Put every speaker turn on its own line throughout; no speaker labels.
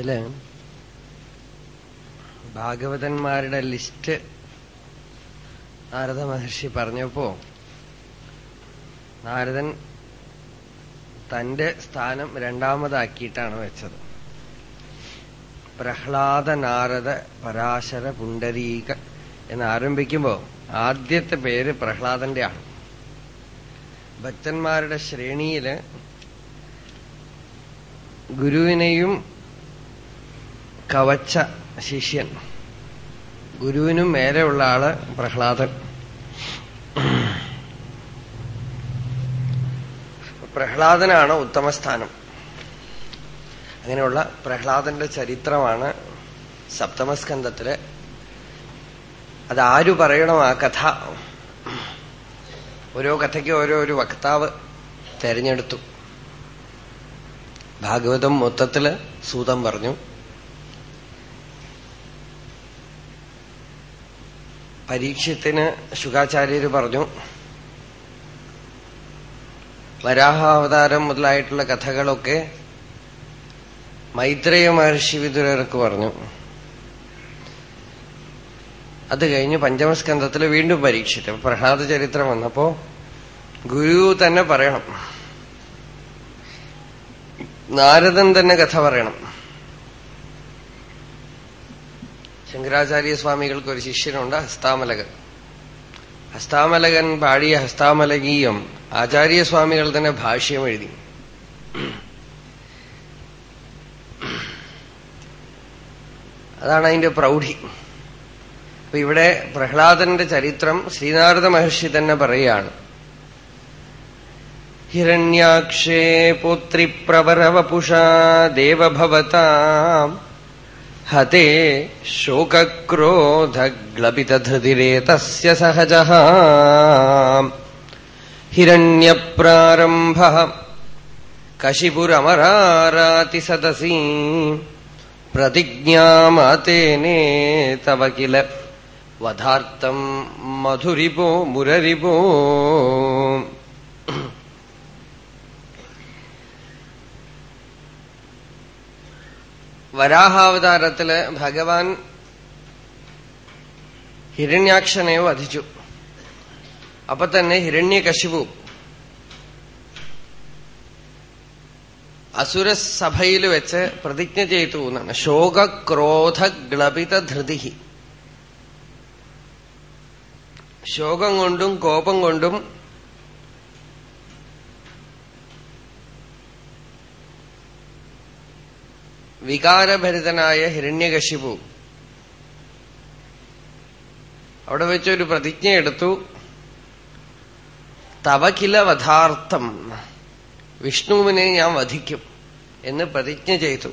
ഇതിൽ ഭാഗവതന്മാരുടെ ലിസ്റ്റ് നാരദ മഹർഷി പറഞ്ഞപ്പോ നാരദൻ തന്റെ സ്ഥാനം രണ്ടാമതാക്കിയിട്ടാണ് വെച്ചത്. പ്രഹ്ലാദ നാരദ പരാശര പുണ്ടരീക എന്ന് ആരംഭിക്കുമ്പോ ആദ്യത്തെ പേര് പ്രഹ്ലാദന്റെ ആണ് ഭക്തന്മാരുടെ ശ്രേണിയിൽ ഗുരുവിനെയും കവച്ച ശിഷ്യൻ. ഗുരുവിനും മേലെയുള്ള ആൾ പ്രഹ്ലാദൻ. പ്രഹ്ലാദനാണ് ഉത്തമസ്ഥാനം. അങ്ങനെയുള്ള പ്രഹ്ലാദന്റെ ചരിത്രമാണ് സപ്തമസ്കന്ധത്തിൽ. അതാരു പറയണം ആ കഥ? ഓരോ കഥയ്ക്ക് ഓരോ ഒരു വക്താവ് തെരഞ്ഞെടുത്തു. ഭാഗവതം മൊത്തത്തിൽ സൂതം പറഞ്ഞു. പരീക്ഷത്തിന് ശുഖാചാര്യർ പറഞ്ഞു വരാഹാവതാരം മുതലായിട്ടുള്ള കഥകളൊക്കെ മൈത്രേയ മഹർഷി വിദുരർക്ക് പറഞ്ഞു. അത് കഴിഞ്ഞ് പഞ്ചമസ്കന്ധത്തിൽ വീണ്ടും പരീക്ഷിച്ചു. പ്രഹ്ലാദ ചരിത്രം വന്നപ്പോ ഗുരു തന്നെ പറയണം. നാരദൻ തന്നെ കഥ പറയണം. ശങ്കരാചാര്യ സ്വാമികൾക്ക് ഒരു ശിഷ്യനുണ്ട് ഹസ്താമലകൻ. ഹസ്താമലകൻ പാടിയ ഹസ്താമലകീയം ആചാര്യസ്വാമികൾ തന്നെ ഭാഷ്യം എഴുതി. അതാണ് അതിന്റെ പ്രൗഢി. അപ്പൊ ഇവിടെ പ്രഹ്ലാദന്റെ ചരിത്രം ശ്രീനാരദ മഹർഷി തന്നെ പറയുകയാണ്. ഹിരണ്യാക്ഷേ പുത്രിപ്രവരവപുഷാ ദേവഭവതാം ഹതേ ശോകക്രോധഗ്ലപിതധൃതിരേതസ്യ സഹജ ഹിരണ്യപ്രാരംഭ കശിപുരമരാരാതിസദസി പ്രതിജ്ഞാമാതേനേ തവ കില വധാർത്ഥം മധുരിപോ മുരരിപോ വരാഹാവതാരത്തിൽ ഭഗവാൻ ഹിരണ്യാക്ഷനെ വധിച്ചു. അപ്പൊ തന്നെ ഹിരണ്യകശിപു അസുരസഭയിൽ വെച്ച് പ്രതിജ്ഞ ചെയ്തു എന്നാണ്. ശോകക്രോധ ഗ്ലപിത ധൃതിഹി ശോകം കൊണ്ടും കോപം കൊണ്ടും വികാരഭരിതനായ ഹിരണ്യകശിപു. അവിടെ വെച്ചൊരു പ്രതിജ്ഞ എടുത്തു. തവകില വധാർത്ഥം വിഷ്ണുവിനെ ഞാൻ വധിക്കും എന്ന് പ്രതിജ്ഞ ചെയ്തു.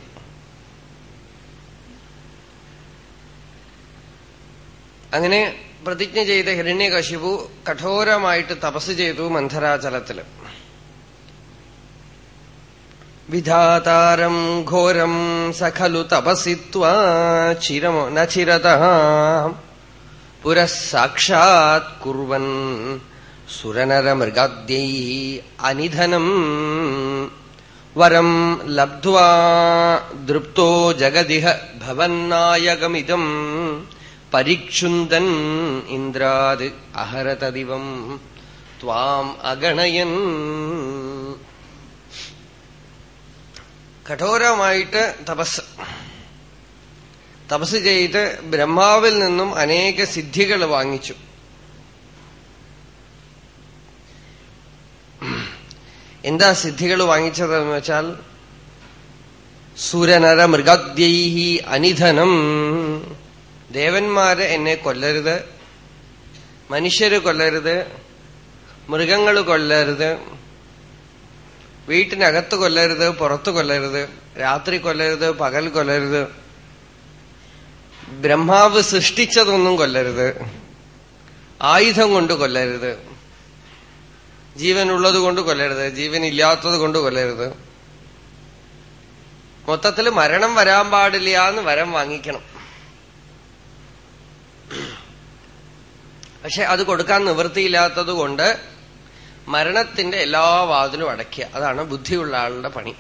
അങ്ങനെ പ്രതിജ്ഞ ചെയ്ത ഹിരണ്യകശിപു കഠോരമായിട്ട് തപസ് ചെയ്തു മന്ധരാചലത്തിൽ. വിധാതാരം ഘോരം സഖലു തപസി ചിരമോ ന ചിരത പുരഃ സാക്ഷാത് കുർവൻ സുരനരമൃഗാദ്യൈ അനിധനം വരം ലബ്ധ്വാ ദൃപ്തോ ജഗദിഹ ഭവന്നായകമിതം പരിക്ഷുന്ദൻ ഇന്ദ്രാത് അഹരതദിവം ത്വാം അഗണയൻ കഠോരമായിട്ട് തപസ്. തപസ് ചെയ്ത് ബ്രഹ്മാവിൽ നിന്നും അനേക സിദ്ധികൾ വാങ്ങിച്ചു. എന്താ സിദ്ധികൾ വാങ്ങിച്ചതെന്ന് വെച്ചാൽ സുരനര മൃഗദ്യൈഹി അനിധനം. ദേവന്മാര് എന്നെ കൊല്ലരുത് മനുഷ്യര് കൊല്ലരുത് മൃഗങ്ങൾ കൊല്ലരുത് വീട്ടിനകത്ത് കൊല്ലരുത് പുറത്ത് കൊല്ലരുത് രാത്രി കൊല്ലരുത് പകൽ കൊല്ലരുത്. ബ്രഹ്മാവ് സൃഷ്ടിച്ചതൊന്നും കൊല്ലരുത്. ആയുധം കൊണ്ട് കൊല്ലരുത്. ജീവനുള്ളത് കൊണ്ട് കൊല്ലരുത്. ജീവൻ ഇല്ലാത്തത് കൊണ്ട് കൊല്ലരുത്. മൊത്തത്തിൽ മരണം വരാൻ പാടില്ല എന്ന് വരം വാങ്ങിക്കണം. പക്ഷെ അത് കൊടുക്കാൻ നിവൃത്തിയില്ലാത്തത് കൊണ്ട് മരണത്തിന്റെ എല്ലാ വാതിലും അടയ്ക്കുക. അതാണ് ബുദ്ധിയുള്ള ആളുടെ പണി.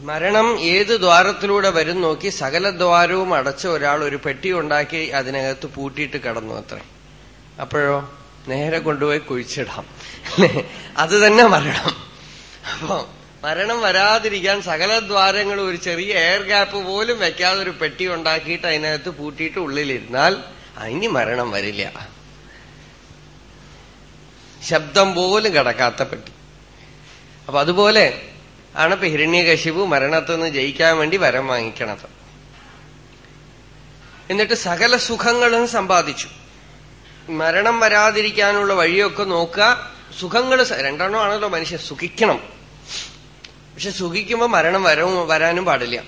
മരണം ഏത് ദ്വാരത്തിലൂടെ വരും നോക്കി സകല ദ്വാരവും അടച്ച ഒരാൾ ഒരു പെട്ടി ഉണ്ടാക്കി അതിനകത്ത് പൂട്ടിയിട്ട് കടന്നു അത്ര. അപ്പോഴോ? നേരെ കൊണ്ടുപോയി കുഴിച്ചിടാം. അത് തന്നെ മരണം. അപ്പോ മരണം വരാതിരിക്കാൻ സകല ദ്വാരങ്ങളും ഒരു ചെറിയ എയർ ഗ്യാപ്പ് പോലും വെക്കാതെ ഒരു പെട്ടി ഉണ്ടാക്കിയിട്ട് അതിനകത്ത് പൂട്ടിയിട്ട് ഉള്ളിലിരുന്നാൽ അതിന് മരണം വരില്ല. ശബ്ദം പോലും കിടക്കാത്ത പെട്ടി. അപ്പൊ അതുപോലെ ആണ് ഇപ്പൊ ഹിരണ്യകശിപു മരണത്തിൽ നിന്ന് ജയിക്കാൻ വേണ്ടി വരം വാങ്ങിക്കണത്. എന്നിട്ട് സകല സുഖങ്ങളും സമ്പാദിച്ചു. മരണം വരാതിരിക്കാനുള്ള വഴിയൊക്കെ നോക്കുക. സുഖങ്ങൾ രണ്ടെണ്ണം ആണല്ലോ മനുഷ്യൻ സുഖിക്കണം. പക്ഷെ സുഖിക്കുമ്പോൾ മരണം വരവും വരാനും പാടില്ല.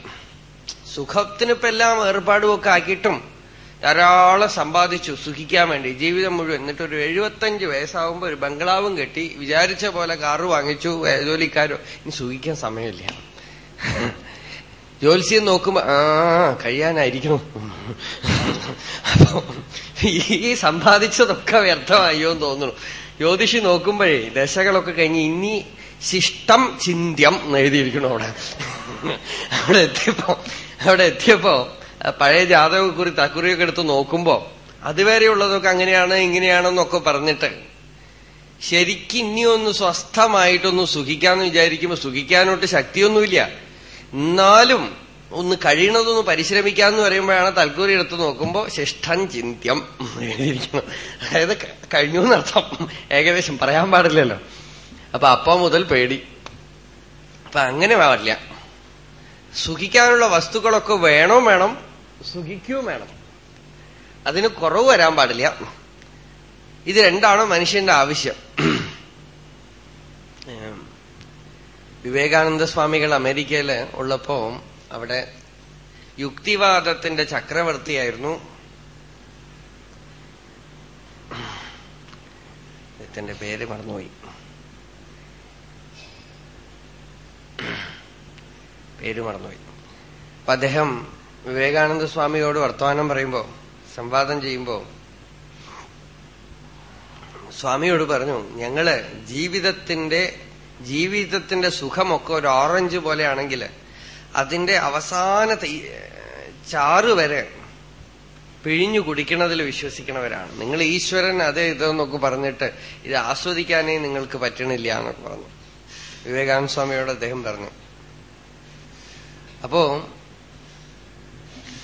സുഖത്തിനിപ്പോ എല്ലാം ഏർപ്പാടും ഒക്കെ ആക്കിയിട്ടും ധാരാളം സമ്പാദിച്ചു സുഖിക്കാൻ വേണ്ടി. ജീവിതം മുഴുവൻ. എന്നിട്ട് ഒരു എഴുപത്തഞ്ച് വയസ്സാവുമ്പോ ഒരു ബംഗ്ലാവും കെട്ടി വിചാരിച്ച പോലെ കാറ് വാങ്ങിച്ചു. ജോലിക്കാരോ. ഇനി സുഖിക്കാൻ സമയമില്ല. ജോത്സ്യം നോക്കുമ്പോ ആ കഴിയാനായിരിക്കണം. ഈ സമ്പാദിച്ചതൊക്കെ വ്യർത്ഥമായോ എന്ന് തോന്നുന്നു. ജ്യോതിഷി നോക്കുമ്പോഴേ ദശകളൊക്കെ കഴിഞ്ഞ് ഇനി ശിഷ്ടം ചിന്ത്യം എഴുതിയിരിക്കണം അവിടെ. അവിടെ എത്തിയപ്പോ അവിടെ എത്തിയപ്പോ പഴയ ജാതകക്കുറി തക്കുറിയൊക്കെ എടുത്ത് നോക്കുമ്പോ അതുവരെയുള്ളതൊക്കെ അങ്ങനെയാണ് ഇങ്ങനെയാണെന്നൊക്കെ പറഞ്ഞിട്ട് ശരിക്കും ഇനിയൊന്ന് സ്വസ്ഥമായിട്ടൊന്ന് സുഖിക്കാന്ന് വിചാരിക്കുമ്പോ സുഖിക്കാനോട്ട് ശക്തിയൊന്നുമില്ല. എന്നാലും ഒന്ന് കഴിയണതൊന്ന് പരിശ്രമിക്കാന്ന് പറയുമ്പോഴാണ് തൽക്കൂരി എടുത്ത് നോക്കുമ്പോ ശിഷ്ടം ചിന്ത്യം. എഴുതിയിരിക്കണം. അതായത് കഴിഞ്ഞു എന്നർത്ഥം ഏകദേശം പറയാൻ പാടില്ലല്ലോ. അപ്പൊ അപ്പ മുതൽ പേടി. അപ്പൊ അങ്ങനെ പാടില്ല. സുഖിക്കാനുള്ള വസ്തുക്കളൊക്കെ വേണോ വേണം. സുഖിക്കുകയും വേണം അതിന് കുറവ് വരാൻ പാടില്ല. ഇത് രണ്ടാണ് മനുഷ്യന്റെ ആവശ്യം. വിവേകാനന്ദ സ്വാമികൾ അമേരിക്കയിൽ ഉള്ളപ്പോ അവിടെ യുക്തിവാദത്തിന്റെ ചക്രവർത്തിയായിരുന്നു. ഇതിന്റെ പേര് മറന്നുപോയി. പേര് മറന്നുപോയി. അപ്പൊ അദ്ദേഹം വിവേകാനന്ദ സ്വാമിയോട് വർത്തമാനം പറയുമ്പോ സംവാദം ചെയ്യുമ്പോ സ്വാമിയോട് പറഞ്ഞു ഞങ്ങൾ ജീവിതത്തിന്റെ ജീവിതത്തിന്റെ സുഖമൊക്കെ ഒരു ഓറഞ്ച് പോലെയാണെങ്കിൽ അതിന്റെ അവസാന ചാറ് വരെ പിഴിഞ്ഞു കുടിക്കണതിൽ വിശ്വസിക്കണവരാണ്. നിങ്ങൾ ഈശ്വരൻ അതേ ഇതെന്നൊക്കെ പറഞ്ഞിട്ട് ഇത് ആസ്വദിക്കാനേ നിങ്ങൾക്ക് പറ്റണില്ല എന്നൊക്കെ പറഞ്ഞു. വിവേകാനന്ദ സ്വാമിയോട് അദ്ദേഹം പറഞ്ഞു. അപ്പോ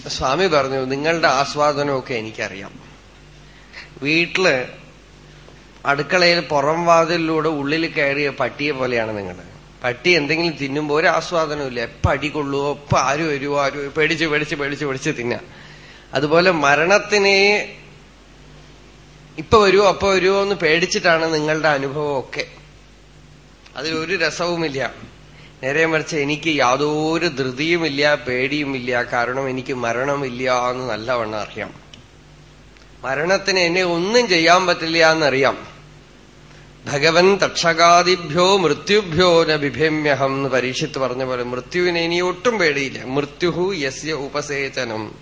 സ്വാമി പറഞ്ഞു നിങ്ങളുടെ ആസ്വാദനമൊക്കെ എനിക്കറിയാം. വീട്ടിൽ അടുക്കളയിൽ പുറം വാതിലിലൂടെ ഉള്ളിൽ കയറിയ പട്ടിയെ പോലെയാണ് നിങ്ങൾ പട്ടി എന്തെങ്കിലും തിന്നുമ്പോ ഒരു ആസ്വാദനമില്ല എപ്പ അടി കൊള്ളുവോ എപ്പ ആരും വരുവോ ആരും പേടിച്ച് പേടിച്ച് പേടിച്ച് പേടിച്ച് തിന്ന. അതുപോലെ മരണത്തിനെ ഇപ്പൊ വരുവോ അപ്പൊ വരുവോ എന്ന് പേടിച്ചിട്ടാണ് നിങ്ങളുടെ അനുഭവമൊക്കെ. അതിലൊരു രസവുമില്ല. നേരെ മറിച്ച് എനിക്ക് യാതൊരു ധൃതിയുമില്ല പേടിയുമില്ല. കാരണം എനിക്ക് മരണമില്ല എന്ന് നല്ലവണ്ണം അറിയാം. മരണത്തിന് എന്നെ ഒന്നും ചെയ്യാൻ പറ്റില്ല എന്നറിയാം. ഭഗവൻ തക്ഷകാദിഭ്യോ മൃത്യുഭ്യോ ന എന്ന് പരീക്ഷിത്ത് പറഞ്ഞ പോലെ മൃത്യുവിനെ ഇനി ഒട്ടും പേടിയില്ല. മൃത്യുഹു യസ്യ ഉപസേചനം.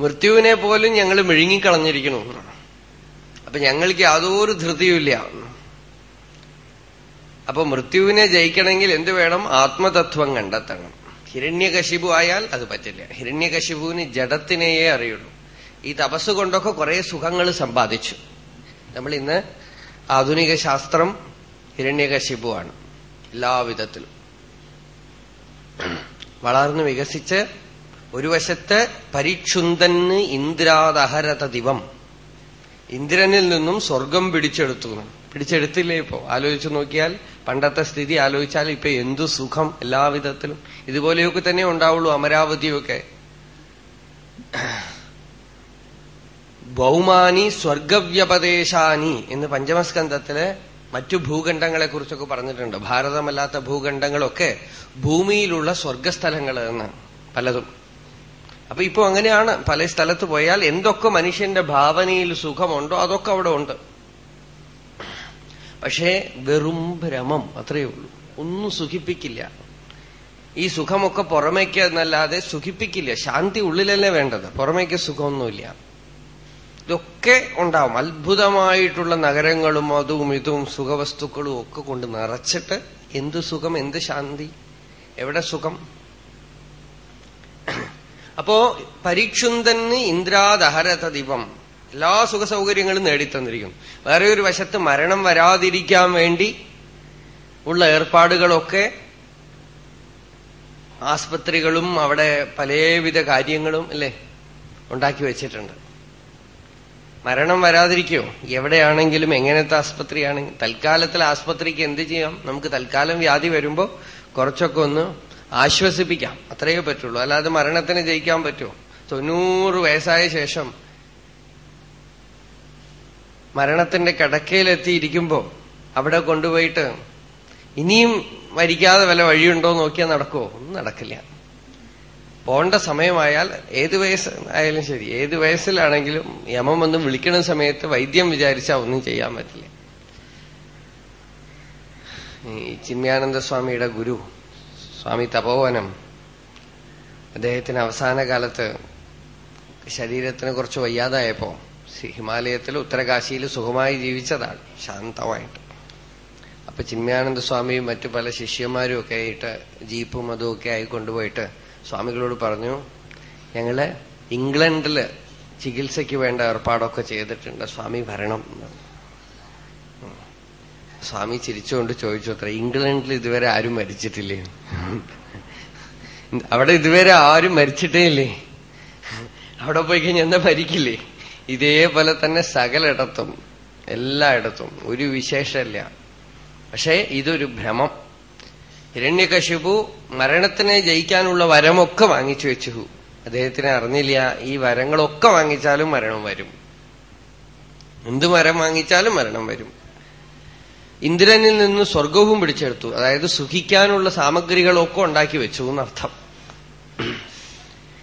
മൃത്യുവിനെ പോലും ഞങ്ങൾ മിഴുങ്ങിക്കളഞ്ഞിരിക്കണു അപ്പൊ ഞങ്ങൾക്ക് യാതൊരു ധൃതിയുമില്ല. അപ്പൊ മൃത്യുവിനെ ജയിക്കണമെങ്കിൽ എന്തു വേണം? ആത്മതത്വം കണ്ടെത്തണം. ഹിരണ്യകശിപു ആയാൽ അത് പറ്റില്ല. ഹിരണ്യകശിപുവിന് ജഡത്തിനെയേ അറിയുള്ളൂ. ഈ തപസ് കൊണ്ടൊക്കെ കുറെ സുഖങ്ങൾ സമ്പാദിച്ചു. നമ്മൾ ഇന്ന് ആധുനിക ശാസ്ത്രം ഹിരണ്യകശിപുവാണ്. എല്ലാവിധത്തിലും വളർന്നു വികസിച്ച് ഒരു വശത്ത് പരിക്ഷുന്തന് ഇന്ദ്രാദഹരത ദിവം. ഇന്ദ്രനിൽ നിന്നും സ്വർഗം പിടിച്ചെടുത്തു. പിടിച്ചെടുത്തില്ലേ ഇപ്പോ? ആലോചിച്ചു നോക്കിയാൽ പണ്ടത്തെ സ്ഥിതി ആലോചിച്ചാൽ ഇപ്പൊ എന്തു സുഖം എല്ലാവിധത്തിലും ഇതുപോലെയൊക്കെ തന്നെ ഉണ്ടാവുള്ളൂ അമരാവതിയൊക്കെ. ഭൗമാനി സ്വർഗവ്യപദേശാനി എന്ന് പഞ്ചമസ്കന്ധത്തിൽ മറ്റു ഭൂഖണ്ഡങ്ങളെ കുറിച്ചൊക്കെ പറഞ്ഞിട്ടുണ്ട്. ഭാരതമല്ലാത്ത ഭൂഖണ്ഡങ്ങളൊക്കെ ഭൂമിയിലുള്ള സ്വർഗസ്ഥലങ്ങൾ എന്ന് പലതും. അപ്പൊ ഇപ്പൊ അങ്ങനെയാണ് പല സ്ഥലത്ത് പോയാൽ എന്തൊക്കെ മനുഷ്യന്റെ ഭാവനയിൽ സുഖമുണ്ടോ അതൊക്കെ അവിടെ ഉണ്ട്. പക്ഷേ വെറും ഭ്രമം അത്രയേ ഉള്ളൂ. ഒന്നും സുഖിപ്പിക്കില്ല. ഈ സുഖമൊക്കെ പുറമേക്ക് എന്നല്ലാതെ സുഖിപ്പിക്കില്ല. ശാന്തി ഉള്ളിലല്ലേ വേണ്ടത്. പുറമേക്ക് സുഖമൊന്നുമില്ല. ഇതൊക്കെ ഉണ്ടാവും. അത്ഭുതമായിട്ടുള്ള നഗരങ്ങളും അതും ഇതും സുഖവസ്തുക്കളും ഒക്കെ കൊണ്ട് നിറച്ചിട്ട് എന്ത് സുഖം എന്ത് ശാന്തി? എവിടെ സുഖം? അപ്പോ പരീക്ഷുന്തന് ഇന്ദ്രാദഹരത ദിവം. എല്ലാ സുഖ സൗകര്യങ്ങളും നേടിത്തന്നിരിക്കുന്നു. വേറെ ഒരു വശത്ത് മരണം വരാതിരിക്കാൻ വേണ്ടി ഉള്ള ഏർപ്പാടുകളൊക്കെ ആസ്പത്രികളും അവിടെ പലവിധ കാര്യങ്ങളും അല്ലേ ഉണ്ടാക്കി വെച്ചിട്ടുണ്ട്. മരണം വരാതിരിക്കോ? എവിടെയാണെങ്കിലും എങ്ങനത്തെ ആസ്പത്രിയാണെങ്കിൽ തൽക്കാലത്തിൽ ആസ്പത്രിക്ക് എന്ത് ചെയ്യാം? നമുക്ക് തൽക്കാലം വ്യാധി വരുമ്പോ കുറച്ചൊക്കെ ഒന്ന് ആശ്വസിപ്പിക്കാം. അത്രയേ പറ്റുള്ളൂ. അല്ലാതെ മരണത്തിന് ജയിക്കാൻ പറ്റുമോ? തൊണ്ണൂറ് വയസ്സായ ശേഷം മരണത്തിന്റെ കിടക്കയിലെത്തിയിരിക്കുമ്പോ അവിടെ കൊണ്ടുപോയിട്ട് ഇനിയും മരിക്കാതെ വല്ല വഴിയുണ്ടോ നോക്കിയാൽ നടക്കുമോ ഒന്നും നടക്കില്ല. പോണ്ട സമയമായാൽ ഏത് വയസ്സ് ആയാലും ശരി. ഏത് വയസ്സിലാണെങ്കിലും യമം വന്ന് വിളിക്കണ സമയത്ത് വൈദ്യം വിചാരിച്ചാൽ ഒന്നും ചെയ്യാൻ പറ്റില്ല. ഈ ചിന്മയാനന്ദ സ്വാമിയുടെ ഗുരു സ്വാമി തപോവനം അദ്ദേഹത്തിന് അവസാന കാലത്ത് ശരീരത്തിന് കുറച്ച് വയ്യാതായപ്പോ ഹിമാലയത്തിൽ ഉത്തരകാശിയിൽ സുഖമായി ജീവിച്ചതാണ്. ശാന്തമായിട്ട്. അപ്പൊ ചിന്മയാനന്ദ സ്വാമിയും മറ്റു പല ശിഷ്യന്മാരും ഒക്കെ ആയിട്ട് ജീപ്പും അതും ഒക്കെ ആയി കൊണ്ടുപോയിട്ട് സ്വാമികളോട് പറഞ്ഞു ഞങ്ങൾ ഇംഗ്ലണ്ടിൽ ചികിത്സയ്ക്ക് വേണ്ട ഏർപ്പാടൊക്കെ ചെയ്തിട്ടുണ്ട്. സ്വാമി വരണം. സ്വാമി ചിരിച്ചുകൊണ്ട് ചോദിച്ചു അത്ര ഇംഗ്ലണ്ടിൽ ഇതുവരെ ആരും മരിച്ചിട്ടില്ലേ? അവിടെ ഇതുവരെ ആരും മരിച്ചിട്ടേ ഇല്ലേ? അവിടെ പോയി കഴിഞ്ഞാൽ എന്താ മരിക്കില്ലേ? ഇതേപോലെ തന്നെ സകലിടത്തും എല്ലായിടത്തും. ഒരു വിശേഷമില്ല. പക്ഷേ ഇതൊരു ഭ്രമം. ഹിരണ്യകശിപു മരണത്തിനെ ജയിക്കാനുള്ള വരമൊക്കെ വാങ്ങിച്ചു വെച്ചു. അദ്ദേഹത്തിന് അറിഞ്ഞില്ല ഈ വരങ്ങളൊക്കെ വാങ്ങിച്ചാലും മരണം വരും. എന്ത് മരം വാങ്ങിച്ചാലും മരണം വരും. ഇന്ദ്രനിൽ നിന്ന് സ്വർഗവും പിടിച്ചെടുത്തു. അതായത് സുഖിക്കാനുള്ള സാമഗ്രികളൊക്കെ ഉണ്ടാക്കി വെച്ചു എന്നർത്ഥം.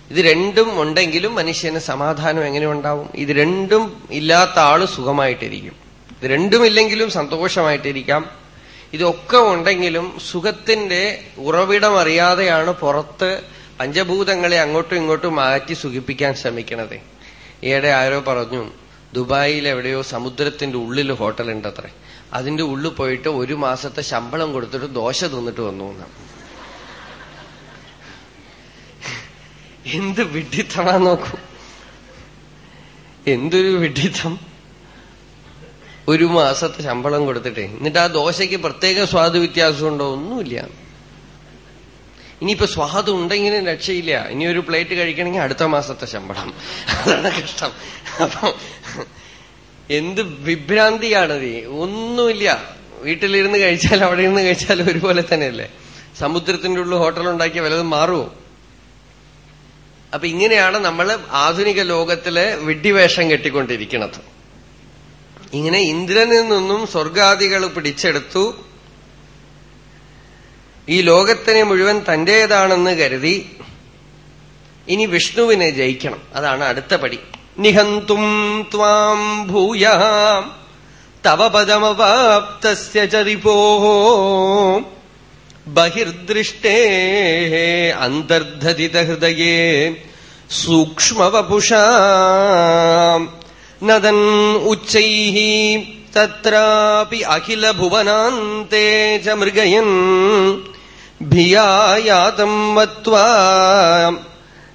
ഇത് രണ്ടും ഉണ്ടെങ്കിലും മനുഷ്യന് സമാധാനം എങ്ങനെ ഉണ്ടാവും? ഇത് രണ്ടും ഇല്ലാത്ത ആൾ സുഖമായിട്ടിരിക്കും. ഇത് രണ്ടുമില്ലെങ്കിലും സന്തോഷമായിട്ടിരിക്കാം. ഇതൊക്കെ ഉണ്ടെങ്കിലും സുഖത്തിന്റെ ഉറവിടം അറിയാതെയാണ് പുറത്ത് പഞ്ചഭൂതങ്ങളെ അങ്ങോട്ടും ഇങ്ങോട്ടും മാറ്റി സുഖിപ്പിക്കാൻ ശ്രമിക്കണത്. ഈയിടെ ആരോ പറഞ്ഞു ദുബായിൽ എവിടെയോ സമുദ്രത്തിന്റെ ഉള്ളിൽ ഹോട്ടലുണ്ടത്രേ. അതിന്റെ ഉള്ളിൽ പോയിട്ട് ഒരു മാസത്തെ ശമ്പളം കൊടുത്തിട്ട് ദോശ തിന്നിട്ട് വന്നു എന്നാണ് എന്ത് വിഡിത്തമാ നോക്കൂ. എന്തൊരു വിഡിത്തം ഒരു മാസത്തെ ശമ്പളം കൊടുത്തിട്ടേ. എന്നിട്ട് ആ ദോശയ്ക്ക് പ്രത്യേക സ്വാദ് വ്യത്യാസമുണ്ടോ? ഒന്നുമില്ല. ഇനിയിപ്പോ സ്വാദ് ഉണ്ടെങ്കിലും രക്ഷയില്ല. ഇനി ഒരു പ്ലേറ്റ് കഴിക്കണമെങ്കിൽ അടുത്ത മാസത്തെ ശമ്പളം. അതാണ് കഷ്ടം. അപ്പം എന്ത് വിഭ്രാന്തിയാണത്. ഒന്നുമില്ല. വീട്ടിലിരുന്ന് കഴിച്ചാൽ അവിടെ ഇരുന്ന് കഴിച്ചാൽ ഒരുപോലെ തന്നെയല്ലേ? സമുദ്രത്തിന്റെ ഉള്ളിൽ ഹോട്ടൽ ഉണ്ടാക്കിയ വല്ലതും മാറുമോ അപ്പൊ ഇങ്ങനെയാണ് നമ്മൾ ആധുനിക ലോകത്തിലെ വിഡ്ഢിവേഷം കെട്ടിക്കൊണ്ടിരിക്കുന്നത്. ഇങ്ങനെ ഇന്ദ്രനിൽ നിന്നും സ്വർഗാദികൾ പിടിച്ചെടുത്തു. ഈ ലോകത്തിനെ മുഴുവൻ തന്റേതാണെന്ന് കരുതി. ഇനി വിഷ്ണുവിനെ ജയിക്കണം. അതാണ് അടുത്ത പടി. നിഹന്തും ത്വാം ഭൂയ തവ പദമവാപ്തസ്യ ബഹിർദൃഷ്ടേ അന്തർധതിതഹൃദയേ സൂക്ഷ്മവപുഷാ നദൻ ഉച്ചൈ തത്രാപി അഖിലഭുവനാന്തേ ച മൃഗയൻ ഭിയായാതം വത്വാ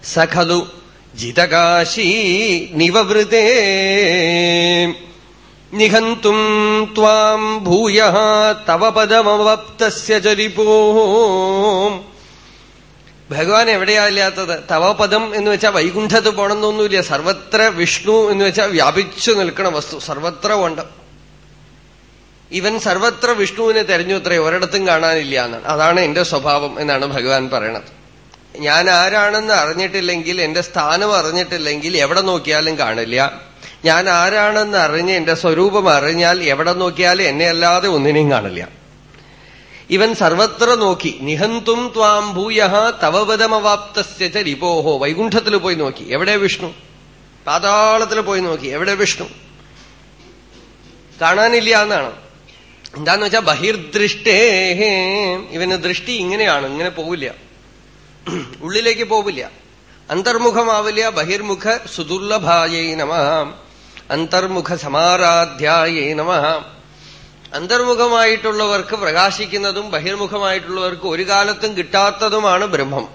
സഖലു ഖലു ജിതകാശീ നിവവൃതേ നിഹന്തും ത്വാം ഭൂയ തവ പദമവപ്തസ്യ ഭഗവാൻ എവിടെയാ ഇല്ലാത്തത്? തവപദം എന്ന് വെച്ചാൽ വൈകുണ്ഠത്ത് പോണമെന്നൊന്നുമില്ല സർവത്ര വിഷ്ണു എന്ന് വെച്ചാൽ വ്യാപിച്ചു നിൽക്കണ വസ്തു. സർവത്ര ഉണ്ട് ഇവൻ സർവത്ര വിഷ്ണുവിനെ തെരഞ്ഞു അത്രേ. ഒരിടത്തും കാണാനില്ല എന്നാണ്. അതാണ് എന്റെ സ്വഭാവം എന്നാണ് ഭഗവാൻ പറയണത്. ഞാൻ ആരാണെന്ന് അറിഞ്ഞിട്ടില്ലെങ്കിൽ എന്റെ സ്ഥാനം അറിഞ്ഞിട്ടില്ലെങ്കിൽ എവിടെ നോക്കിയാലും കാണില്ല. ഞാൻ ആരാണെന്ന് അറിഞ്ഞ് എന്റെ സ്വരൂപം അറിഞ്ഞാൽ എവിടെ നോക്കിയാലും എന്നെ അല്ലാതെ ഒന്നിനെയും കാണില്ല. ഇവൻ സർവത്ര നോക്കി നിഹന്തും ത്വാം ഭൂയ തവവതമവാപ്തസ്യച്ച രിപോഹോ. വൈകുണ്ഠത്തിൽ പോയി നോക്കി. എവിടെ വിഷ്ണു? പാതാളത്തിൽ പോയി നോക്കി. എവിടെ വിഷ്ണു? കാണാനില്ല എന്നാണ്. എന്താന്ന് വെച്ചാൽ ബഹിർദൃഷ്ടേ ഇവന് ദൃഷ്ടി ഇങ്ങനെയാണ്. ഇങ്ങനെ പോവില്ല. ഉള്ളിലേക്ക് പോവില്ല. അന്തർമുഖമാവില്ല. ബഹിർമുഖ സുദുർലഭായൈ നമ. അന്തർമുഖ സമാരാധ്യായേ നമ. അന്തർമുഖമായിട്ടുള്ളവർക്ക് പ്രകാശിക്കുന്നതും ബഹിർമുഖമായിട്ടുള്ളവർക്ക് ഒരു കാലത്തും കിട്ടാത്തതുമാണ് ബ്രഹ്മം.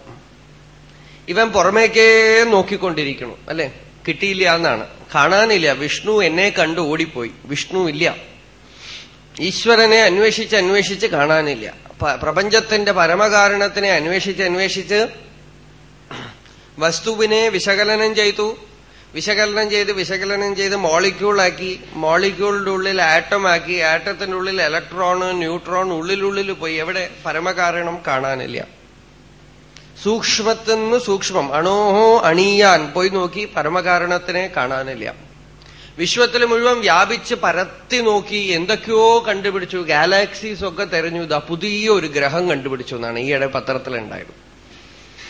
ഇവൻ പുറമേക്കേ നോക്കിക്കൊണ്ടിരിക്കണം അല്ലെ? കിട്ടിയില്ല എന്നാണ്. കാണാനില്ല. വിഷ്ണു എന്നെ കണ്ടു ഓടിപ്പോയി. വിഷ്ണു ഇല്ല. ഈശ്വരനെ അന്വേഷിച്ച് അന്വേഷിച്ച് കാണാനില്ല. പ്രപഞ്ചത്തിന്റെ പരമകാരണത്തിനെ അന്വേഷിച്ച് അന്വേഷിച്ച് വസ്തുവിനെ വിശകലനം ചെയ്തു. വിശകലനം ചെയ്ത് വിശകലനം ചെയ്ത് മോളിക്യൂളാക്കി മോളിക്യൂളിന്റെ ഉള്ളിൽ ആറ്റമാക്കി ആറ്റത്തിന്റെ ഉള്ളിൽ ഇലക്ട്രോൺ ന്യൂട്രോൺ ഉള്ളിലുള്ളിൽ പോയി. എവിടെ? പരമകാരണം കാണാനില്ല. സൂക്ഷ്മത്തിന്ന് സൂക്ഷ്മം അണോഹോ അണിയാൻ പോയി നോക്കി പരമകാരണത്തിനെ കാണാനില്ല. വിശ്വത്തിൽ മുഴുവൻ വ്യാപിച്ച് പരത്തി നോക്കി എന്തൊക്കെയോ കണ്ടുപിടിച്ചു ഗാലാക്സീസ് ഒക്കെ തെരഞ്ഞു. ഇതാ പുതിയ ഒരു ഗ്രഹം കണ്ടുപിടിച്ചു എന്നാണ് ഈയിടെ പത്രത്തിലുണ്ടായത്.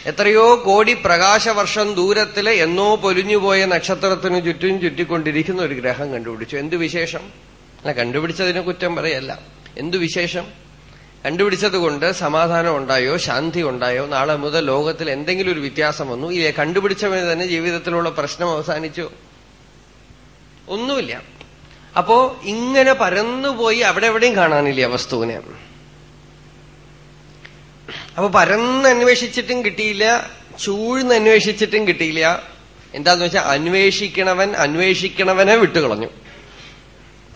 എത്രയോ കോടി പ്രകാശവർഷം ദൂരത്തിൽ എന്നോ പൊലിഞ്ഞുപോയ നക്ഷത്രത്തിന് ചുറ്റും ചുറ്റിക്കൊണ്ടിരിക്കുന്ന ഒരു ഗ്രഹം കണ്ടുപിടിച്ചു. എന്തു വിശേഷം? അല്ല കണ്ടുപിടിച്ചതിന് കുറ്റം പറയല്ല. എന്തു വിശേഷം? കണ്ടുപിടിച്ചത് കൊണ്ട് സമാധാനം ഉണ്ടായോ? ശാന്തി ഉണ്ടായോ? നാളെ മുതൽ ലോകത്തിൽ എന്തെങ്കിലും ഒരു വ്യത്യാസം വന്നു? ഈ കണ്ടുപിടിച്ചവന് തന്നെ ജീവിതത്തിലുള്ള പ്രശ്നം അവസാനിച്ചു? ഒന്നുമില്ല. അപ്പോ ഇങ്ങനെ പരന്നുപോയി അവിടെ എവിടെയും കാണാനില്ല വസ്തുവിനെ? അപ്പൊ പരന്ന് അന്വേഷിച്ചിട്ടും കിട്ടിയില്ല ചൂഴ്ന്ന് അന്വേഷിച്ചിട്ടും കിട്ടിയില്ല. എന്താന്ന് വെച്ചാൽ അന്വേഷിക്കണവൻ അന്വേഷിക്കണവനെ വിട്ടുകളഞ്ഞു.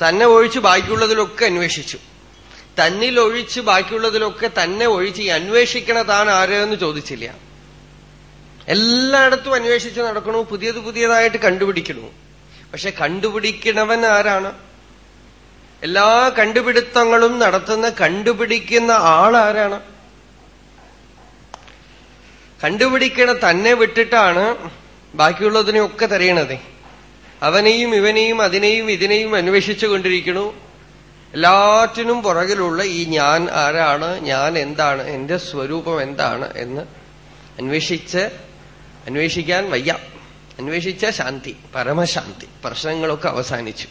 തന്നെ ഒഴിച്ച് ബാക്കിയുള്ളതിലൊക്കെ അന്വേഷിച്ചു. തന്നിൽ ഒഴിച്ച് ബാക്കിയുള്ളതിലൊക്കെ തന്നെ ഒഴിച്ച് ഈ അന്വേഷിക്കണതാണ് ആരെന്ന് ചോദിച്ചില്ല. എല്ലായിടത്തും അന്വേഷിച്ച് നടക്കണു പുതിയത് പുതിയതായിട്ട് കണ്ടുപിടിക്കണു. പക്ഷെ കണ്ടുപിടിക്കണവൻ ആരാണ്? എല്ലാ കണ്ടുപിടുത്തങ്ങളും നടത്തുന്ന കണ്ടുപിടിക്കുന്ന ആളാരാണ്? കണ്ടുപിടിക്കണ തന്നെ വിട്ടിട്ടാണ് ബാക്കിയുള്ളതിനെയൊക്കെ തെരയണത്. അവനെയും ഇവനെയും അതിനെയും ഇതിനെയും അന്വേഷിച്ചു കൊണ്ടിരിക്കണു. എല്ലാറ്റിനും പുറകിലുള്ള ഈ ഞാൻ ആരാണ് ഞാൻ എന്താണ് എന്റെ സ്വരൂപം എന്താണ് എന്ന് അന്വേഷിച്ച് അന്വേഷിക്കാൻ വയ്യ. അന്വേഷിച്ച ശാന്തി പരമശാന്തി പ്രശ്നങ്ങളൊക്കെ അവസാനിച്ചു.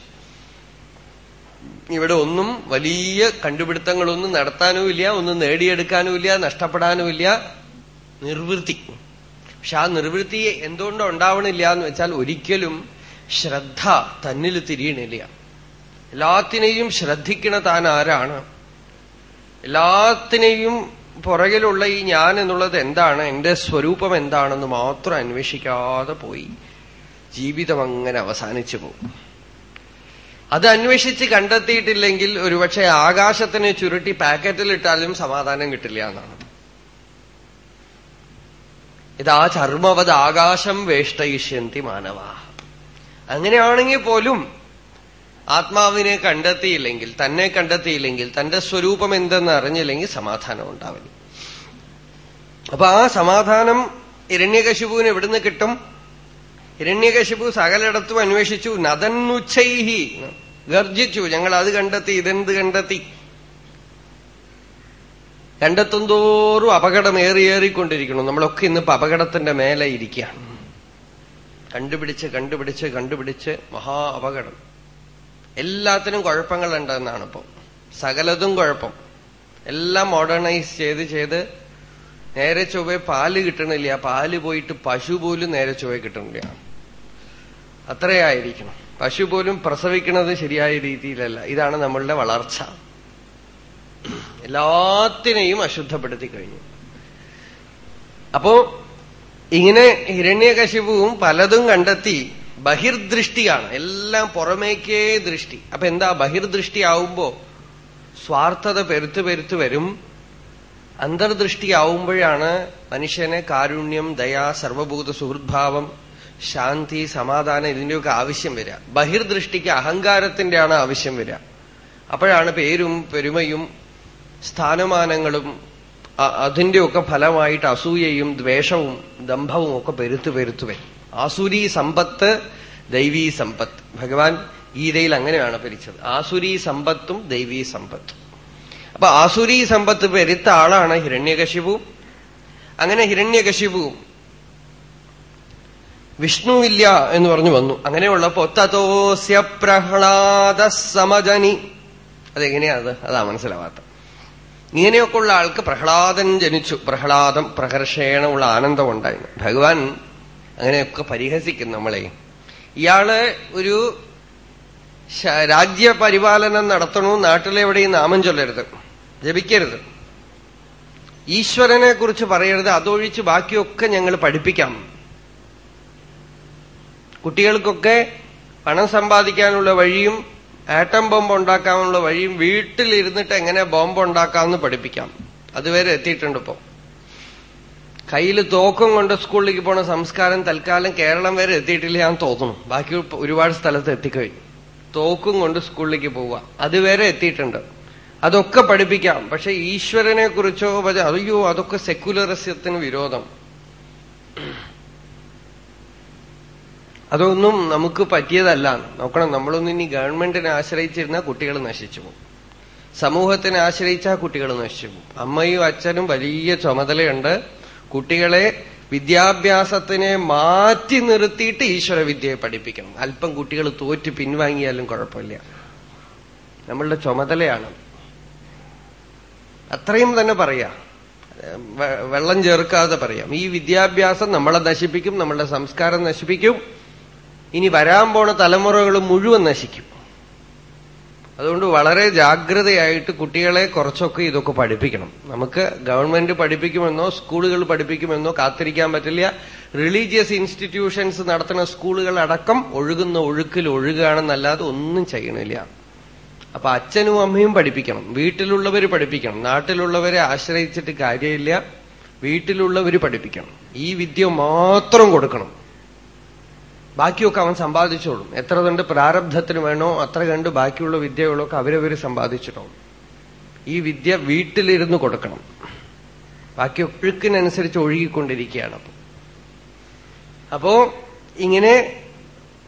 ഇവിടെ ഒന്നും വലിയ കണ്ടുപിടുത്തങ്ങളൊന്നും നടത്താനുമില്ല ഒന്നും നേടിയെടുക്കാനുമില്ല നഷ്ടപ്പെടാനുമില്ല. നിർവൃത്തി. പക്ഷെ ആ നിർവൃത്തി എന്തുകൊണ്ടോ ഉണ്ടാവണില്ല എന്ന് വെച്ചാൽ ഒരിക്കലും ശ്രദ്ധ തന്നിൽ തിരിയണില്ല. എല്ലാത്തിനെയും ശ്രദ്ധിക്കണ താൻ ആരാണ്? എല്ലാത്തിനെയും പുറകിലുള്ള ഈ ഞാൻ എന്നുള്ളത് എന്താണ്? എന്റെ സ്വരൂപം എന്താണെന്ന് മാത്രം അന്വേഷിക്കാതെ പോയി. ജീവിതം അങ്ങനെ അവസാനിച്ചു പോകും. അത് അന്വേഷിച്ച് കണ്ടെത്തിയിട്ടില്ലെങ്കിൽ ഒരുപക്ഷെ ആകാശത്തിനെ ചുരുട്ടി പാക്കറ്റിലിട്ടാലും സമാധാനം കിട്ടില്ല എന്നാണ്. ഇതാ ചർമ്മവത് ആകാശം വേഷ്ടയിഷ്യന്തി മാനവ. അങ്ങനെയാണെങ്കിൽ പോലും ആത്മാവിനെ കണ്ടെത്തിയില്ലെങ്കിൽ തന്നെ കണ്ടെത്തിയില്ലെങ്കിൽ തന്റെ സ്വരൂപം എന്തെന്ന് അറിഞ്ഞില്ലെങ്കിൽ സമാധാനം ഉണ്ടാവില്ല. അപ്പൊ ആ സമാധാനം ഹിരണ്യകശിപുവിന് എവിടുന്ന് കിട്ടും? ഹിരണ്യകശിപു സകലിടത്തും അന്വേഷിച്ചു നദന്നുച്ചൈഹി ഗർജിച്ചു ഞങ്ങൾ അത് കണ്ടെത്തി ഇതെന്ത് കണ്ടെത്തി? കണ്ടെത്തും തോറും അപകടമേറിയേറിക്കൊണ്ടിരിക്കണം നമ്മളൊക്കെ ഇന്നിപ്പോ അപകടത്തിന്റെ മേലെ ഇരിക്കുകയാണ്. കണ്ടുപിടിച്ച് കണ്ടുപിടിച്ച് കണ്ടുപിടിച്ച് മഹാ അപകടം. എല്ലാത്തിനും കുഴപ്പങ്ങളുണ്ടെന്നാണ് ഇപ്പൊ. സകലതും കുഴപ്പം. എല്ലാം മോഡേണൈസ് ചെയ്ത് ചെയ്ത് നേരെ ചൊവ്വെ പാൽ കിട്ടണില്ല. പാൽ പോയിട്ട് പശു പോലും നേരെ ചൊവ്വെ കിട്ടണില്ല. അത്രയായിരിക്കണം. പശു പോലും പ്രസവിക്കുന്നത് ശരിയായ രീതിയിലല്ല. ഇതാണ് നമ്മളുടെ വളർച്ച. എല്ലാത്തിനെയും അശുദ്ധപ്പെടുത്തി കഴിഞ്ഞു. അപ്പോ ഇങ്ങനെ ഹിരണ്യകശിപുവും പലതും കണ്ടെത്തി ബഹിർദൃഷ്ടിയാണ്. എല്ലാം പുറമേക്കേ ദൃഷ്ടി. അപ്പൊ എന്താ ബഹിർദൃഷ്ടി ആവുമ്പോ സ്വാർത്ഥത പെരുത്തു പെരുത്തു വരും. അന്തർദൃഷ്ടി ആവുമ്പോഴാണ് മനുഷ്യന് കാരുണ്യം ദയ സർവഭൂത സുഹൃദ്ഭാവം ശാന്തി സമാധാനം ഇതിന്റെയൊക്കെ ആവശ്യം വരിക. ബഹിർദൃഷ്ടിക്ക് അഹങ്കാരത്തിന്റെയാണ് ആവശ്യം വരിക. അപ്പോഴാണ് പേരും പെരുമയും സ്ഥാനമാനങ്ങളും അതിന്റെയൊക്കെ ഫലമായിട്ട് അസൂയയും ദ്വേഷവും ദംഭവും ഒക്കെ പെരുത്തു പെരുത്തു വരും ആസുരി സമ്പത്ത് ദൈവീ സമ്പത്ത്. ഭഗവാൻ ഗീതയിൽ അങ്ങനെയാണ് പിരിച്ചത് ആസുരി സമ്പത്തും ദൈവീ സമ്പത്തും. അപ്പൊ ആസുരി സമ്പത്ത് പെരുത്ത ആളാണ് ഹിരണ്യകശിപുവും അങ്ങനെ ഹിരണ്യകശിപുവും വിഷ്ണുവില്ല എന്ന് പറഞ്ഞു വന്നു. അങ്ങനെയുള്ളപ്പോ തതോസ്യ പ്രഹ്ലാദ സമജനി. അതെങ്ങനെയാത് അതാ? മനസ്സിലാവാത്ത ഇങ്ങനെയൊക്കെയുള്ള ആൾക്ക് പ്രഹ്ലാദൻ ജനിച്ചു. പ്രഹ്ലാദം പ്രഹർഷേണമുള്ള ഉള്ള ആനന്ദം ഉണ്ടായി ഭഗവാൻ അങ്ങനെയൊക്കെ പരിഹസിക്കും നമ്മളെ. ഇയാൾ ഒരു രാജ്യപരിപാലനം നടത്തണു നാട്ടിലെവിടെയും നാമം ചൊല്ലരുത്. ജപിക്കരുത്. ഈശ്വരനെ കുറിച്ച് പറയരുത് അതൊഴിച്ച് ബാക്കിയൊക്കെ ഞങ്ങൾ പഠിപ്പിക്കാം. കുട്ടികൾക്കൊക്കെ പണം സമ്പാദിക്കാനുള്ള വഴിയും ആറ്റം ബോംബ് ഉണ്ടാക്കാനുള്ള വഴിയും വീട്ടിലിരുന്നിട്ട് എങ്ങനെ ബോംബ് ഉണ്ടാക്കാമെന്ന് പഠിപ്പിക്കാം. അതുവരെ എത്തിയിട്ടുണ്ട് ഇപ്പോ. കയ്യിൽ തോക്കും കൊണ്ട് സ്കൂളിലേക്ക് പോണ സംസ്കാരം തൽക്കാലം കേരളം വരെ എത്തിയിട്ടില്ല ഞാൻ തോന്നുന്നു. ബാക്കി ഒരുപാട് സ്ഥലത്ത് എത്തിക്കഴിഞ്ഞു. തോക്കും കൊണ്ട് സ്കൂളിലേക്ക് പോവുക. അതുവരെ എത്തിയിട്ടുണ്ട്. അതൊക്കെ പഠിപ്പിക്കാം. പക്ഷെ ഈശ്വരനെ കുറിച്ചോ അയ്യോ അതൊക്കെ സെക്യുലറിസത്തിന് വിരോധം. അതൊന്നും നമുക്ക് പറ്റിയതല്ല. നോക്കണം നമ്മളൊന്നും ഇനി ഗവൺമെന്റിനെ ആശ്രയിച്ചിരുന്ന കുട്ടികൾ നശിച്ചു പോകും. സമൂഹത്തിനെ ആശ്രയിച്ചാൽ കുട്ടികൾ നശിച്ചു പോകും. അമ്മയും അച്ഛനും വലിയ ചുമതലയുണ്ട്. കുട്ടികളെ വിദ്യാഭ്യാസത്തിനെ മാറ്റി നിർത്തിയിട്ട് ഈശ്വരവിദ്യയെ പഠിപ്പിക്കണം. അല്പം കുട്ടികൾ തോറ്റ് പിൻവാങ്ങിയാലും കുഴപ്പമില്ല. നമ്മളുടെ ചുമതലയാണ്. അത്രയും തന്നെ പറയാ. വെള്ളം ചേർക്കാതെ പറയാം. ഈ വിദ്യാഭ്യാസം നമ്മളെ നശിപ്പിക്കും നമ്മളുടെ സംസ്കാരം നശിപ്പിക്കും. ഇനി വരാൻ പോണ തലമുറകൾ മുഴുവൻ നശിക്കും. അതുകൊണ്ട് വളരെ ജാഗ്രതയായിട്ട് കുട്ടികളെ കുറച്ചൊക്കെ ഇതൊക്കെ പഠിപ്പിക്കണം. നമുക്ക് ഗവൺമെന്റ് പഠിപ്പിക്കുമെന്നോ സ്കൂളുകൾ പഠിപ്പിക്കുമെന്നോ കാത്തിരിക്കാൻ പറ്റില്ല. റിലീജിയസ് ഇൻസ്റ്റിറ്റ്യൂഷൻസ് നടത്തുന്ന സ്കൂളുകൾ അടക്കം ഒഴുകുന്ന ഒഴുക്കിൽ ഒഴുകുകയാണെന്നല്ലാതെ ഒന്നും ചെയ്യണില്ല. അപ്പൊ അച്ഛനും അമ്മയും പഠിപ്പിക്കണം. വീട്ടിലുള്ളവർ പഠിപ്പിക്കണം. നാട്ടിലുള്ളവരെ ആശ്രയിച്ചിട്ട് കാര്യമില്ല. വീട്ടിലുള്ളവർ പഠിപ്പിക്കണം. ഈ വിദ്യ മാത്രം കൊടുക്കണം. ബാക്കിയൊക്കെ അവൻ സമ്പാദിച്ചോളും. എത്ര കണ്ട് പ്രാരബ്ധത്തിന് വേണോ അത്ര കണ്ട് ബാക്കിയുള്ള വിദ്യകളൊക്കെ അവരവർ സമ്പാദിച്ചിട്ടോളും. ഈ വിദ്യ വീട്ടിലിരുന്ന് കൊടുക്കണം. ബാക്കി ഒഴുക്കിനനുസരിച്ച് ഒഴുകിക്കൊണ്ടിരിക്കുകയാണ് അപ്പൊ. അപ്പോ ഇങ്ങനെ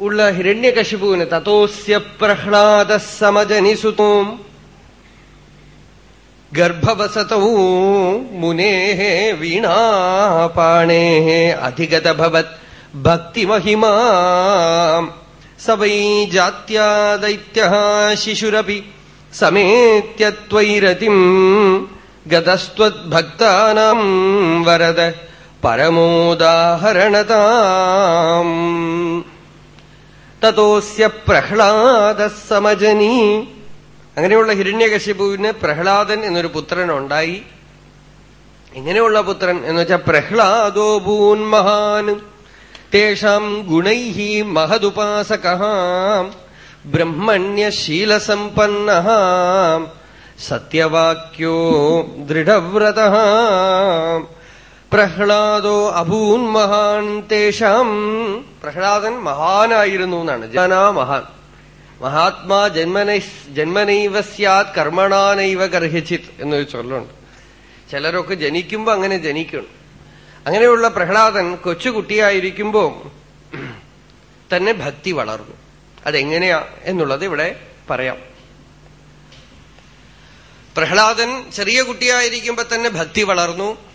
ഉള്ള ഹിരണ്യകശിപുവിന് തതോസ്യ പ്രഹ്ലാദ സമജനിസുതോം മുനേഹേ മുനേ വീണാപാണേ അധിഗതഭവത് ഭക്തിമഹിമാ. സവൈ വൈ ജാത്യാദൈത്യ ശിശുരപി സമേത്യ ത്വൈരതിം ഗതസ്ത്വദ്ഭക്താനാം വരദ പരമോദാഹരണതാം. തതോസ്യ പ്രഹ്ലാദ സമജനി. അങ്ങനെയുള്ള ഹിരണ്യകശിപുവിന് പ്രഹ്ലാദൻ എന്നൊരു പുത്രൻ ഉണ്ടായി എങ്ങനെയുള്ള പുത്രൻ എന്ന് വെച്ചാൽ പ്രഹ്ലാദോ ഭൂന്മഹാനും തേഷാം ഗുണൈ മഹദുപാസക ബ്രഹ്മണ്യശീലസമ്പന്ന സത്യവാക്യോ ദൃഢവ്രത പ്രഹ്ലാദോ അഭൂൻ മഹാൻ തേഷാം പ്രഹ്ലാദൻ മഹാനായിരുന്നു എന്നാണ്. ജനാ മഹാൻ. മഹാത്മാ ജന്മനൈ ജന്മനൈവ സ്യാത് കർമ്മണാനൈവ ഗർഹിച്ചിത് എന്നൊരു ചൊല്ലുണ്ട്. ചിലരൊക്കെ ജനിക്കുമ്പോ അങ്ങനെ ജനിക്കണം അങ്ങനെയുള്ള പ്രഹ്ലാദൻ കൊച്ചുകുട്ടിയായിരിക്കുമ്പോൾ തന്നെ ഭക്തി വളർന്നു. അതെങ്ങനെയാ എന്നുള്ളത് ഇവിടെ പറയാം. പ്രഹ്ലാദൻ ചെറിയ കുട്ടിയായിരിക്കുമ്പോ തന്നെ ഭക്തി വളർന്നു.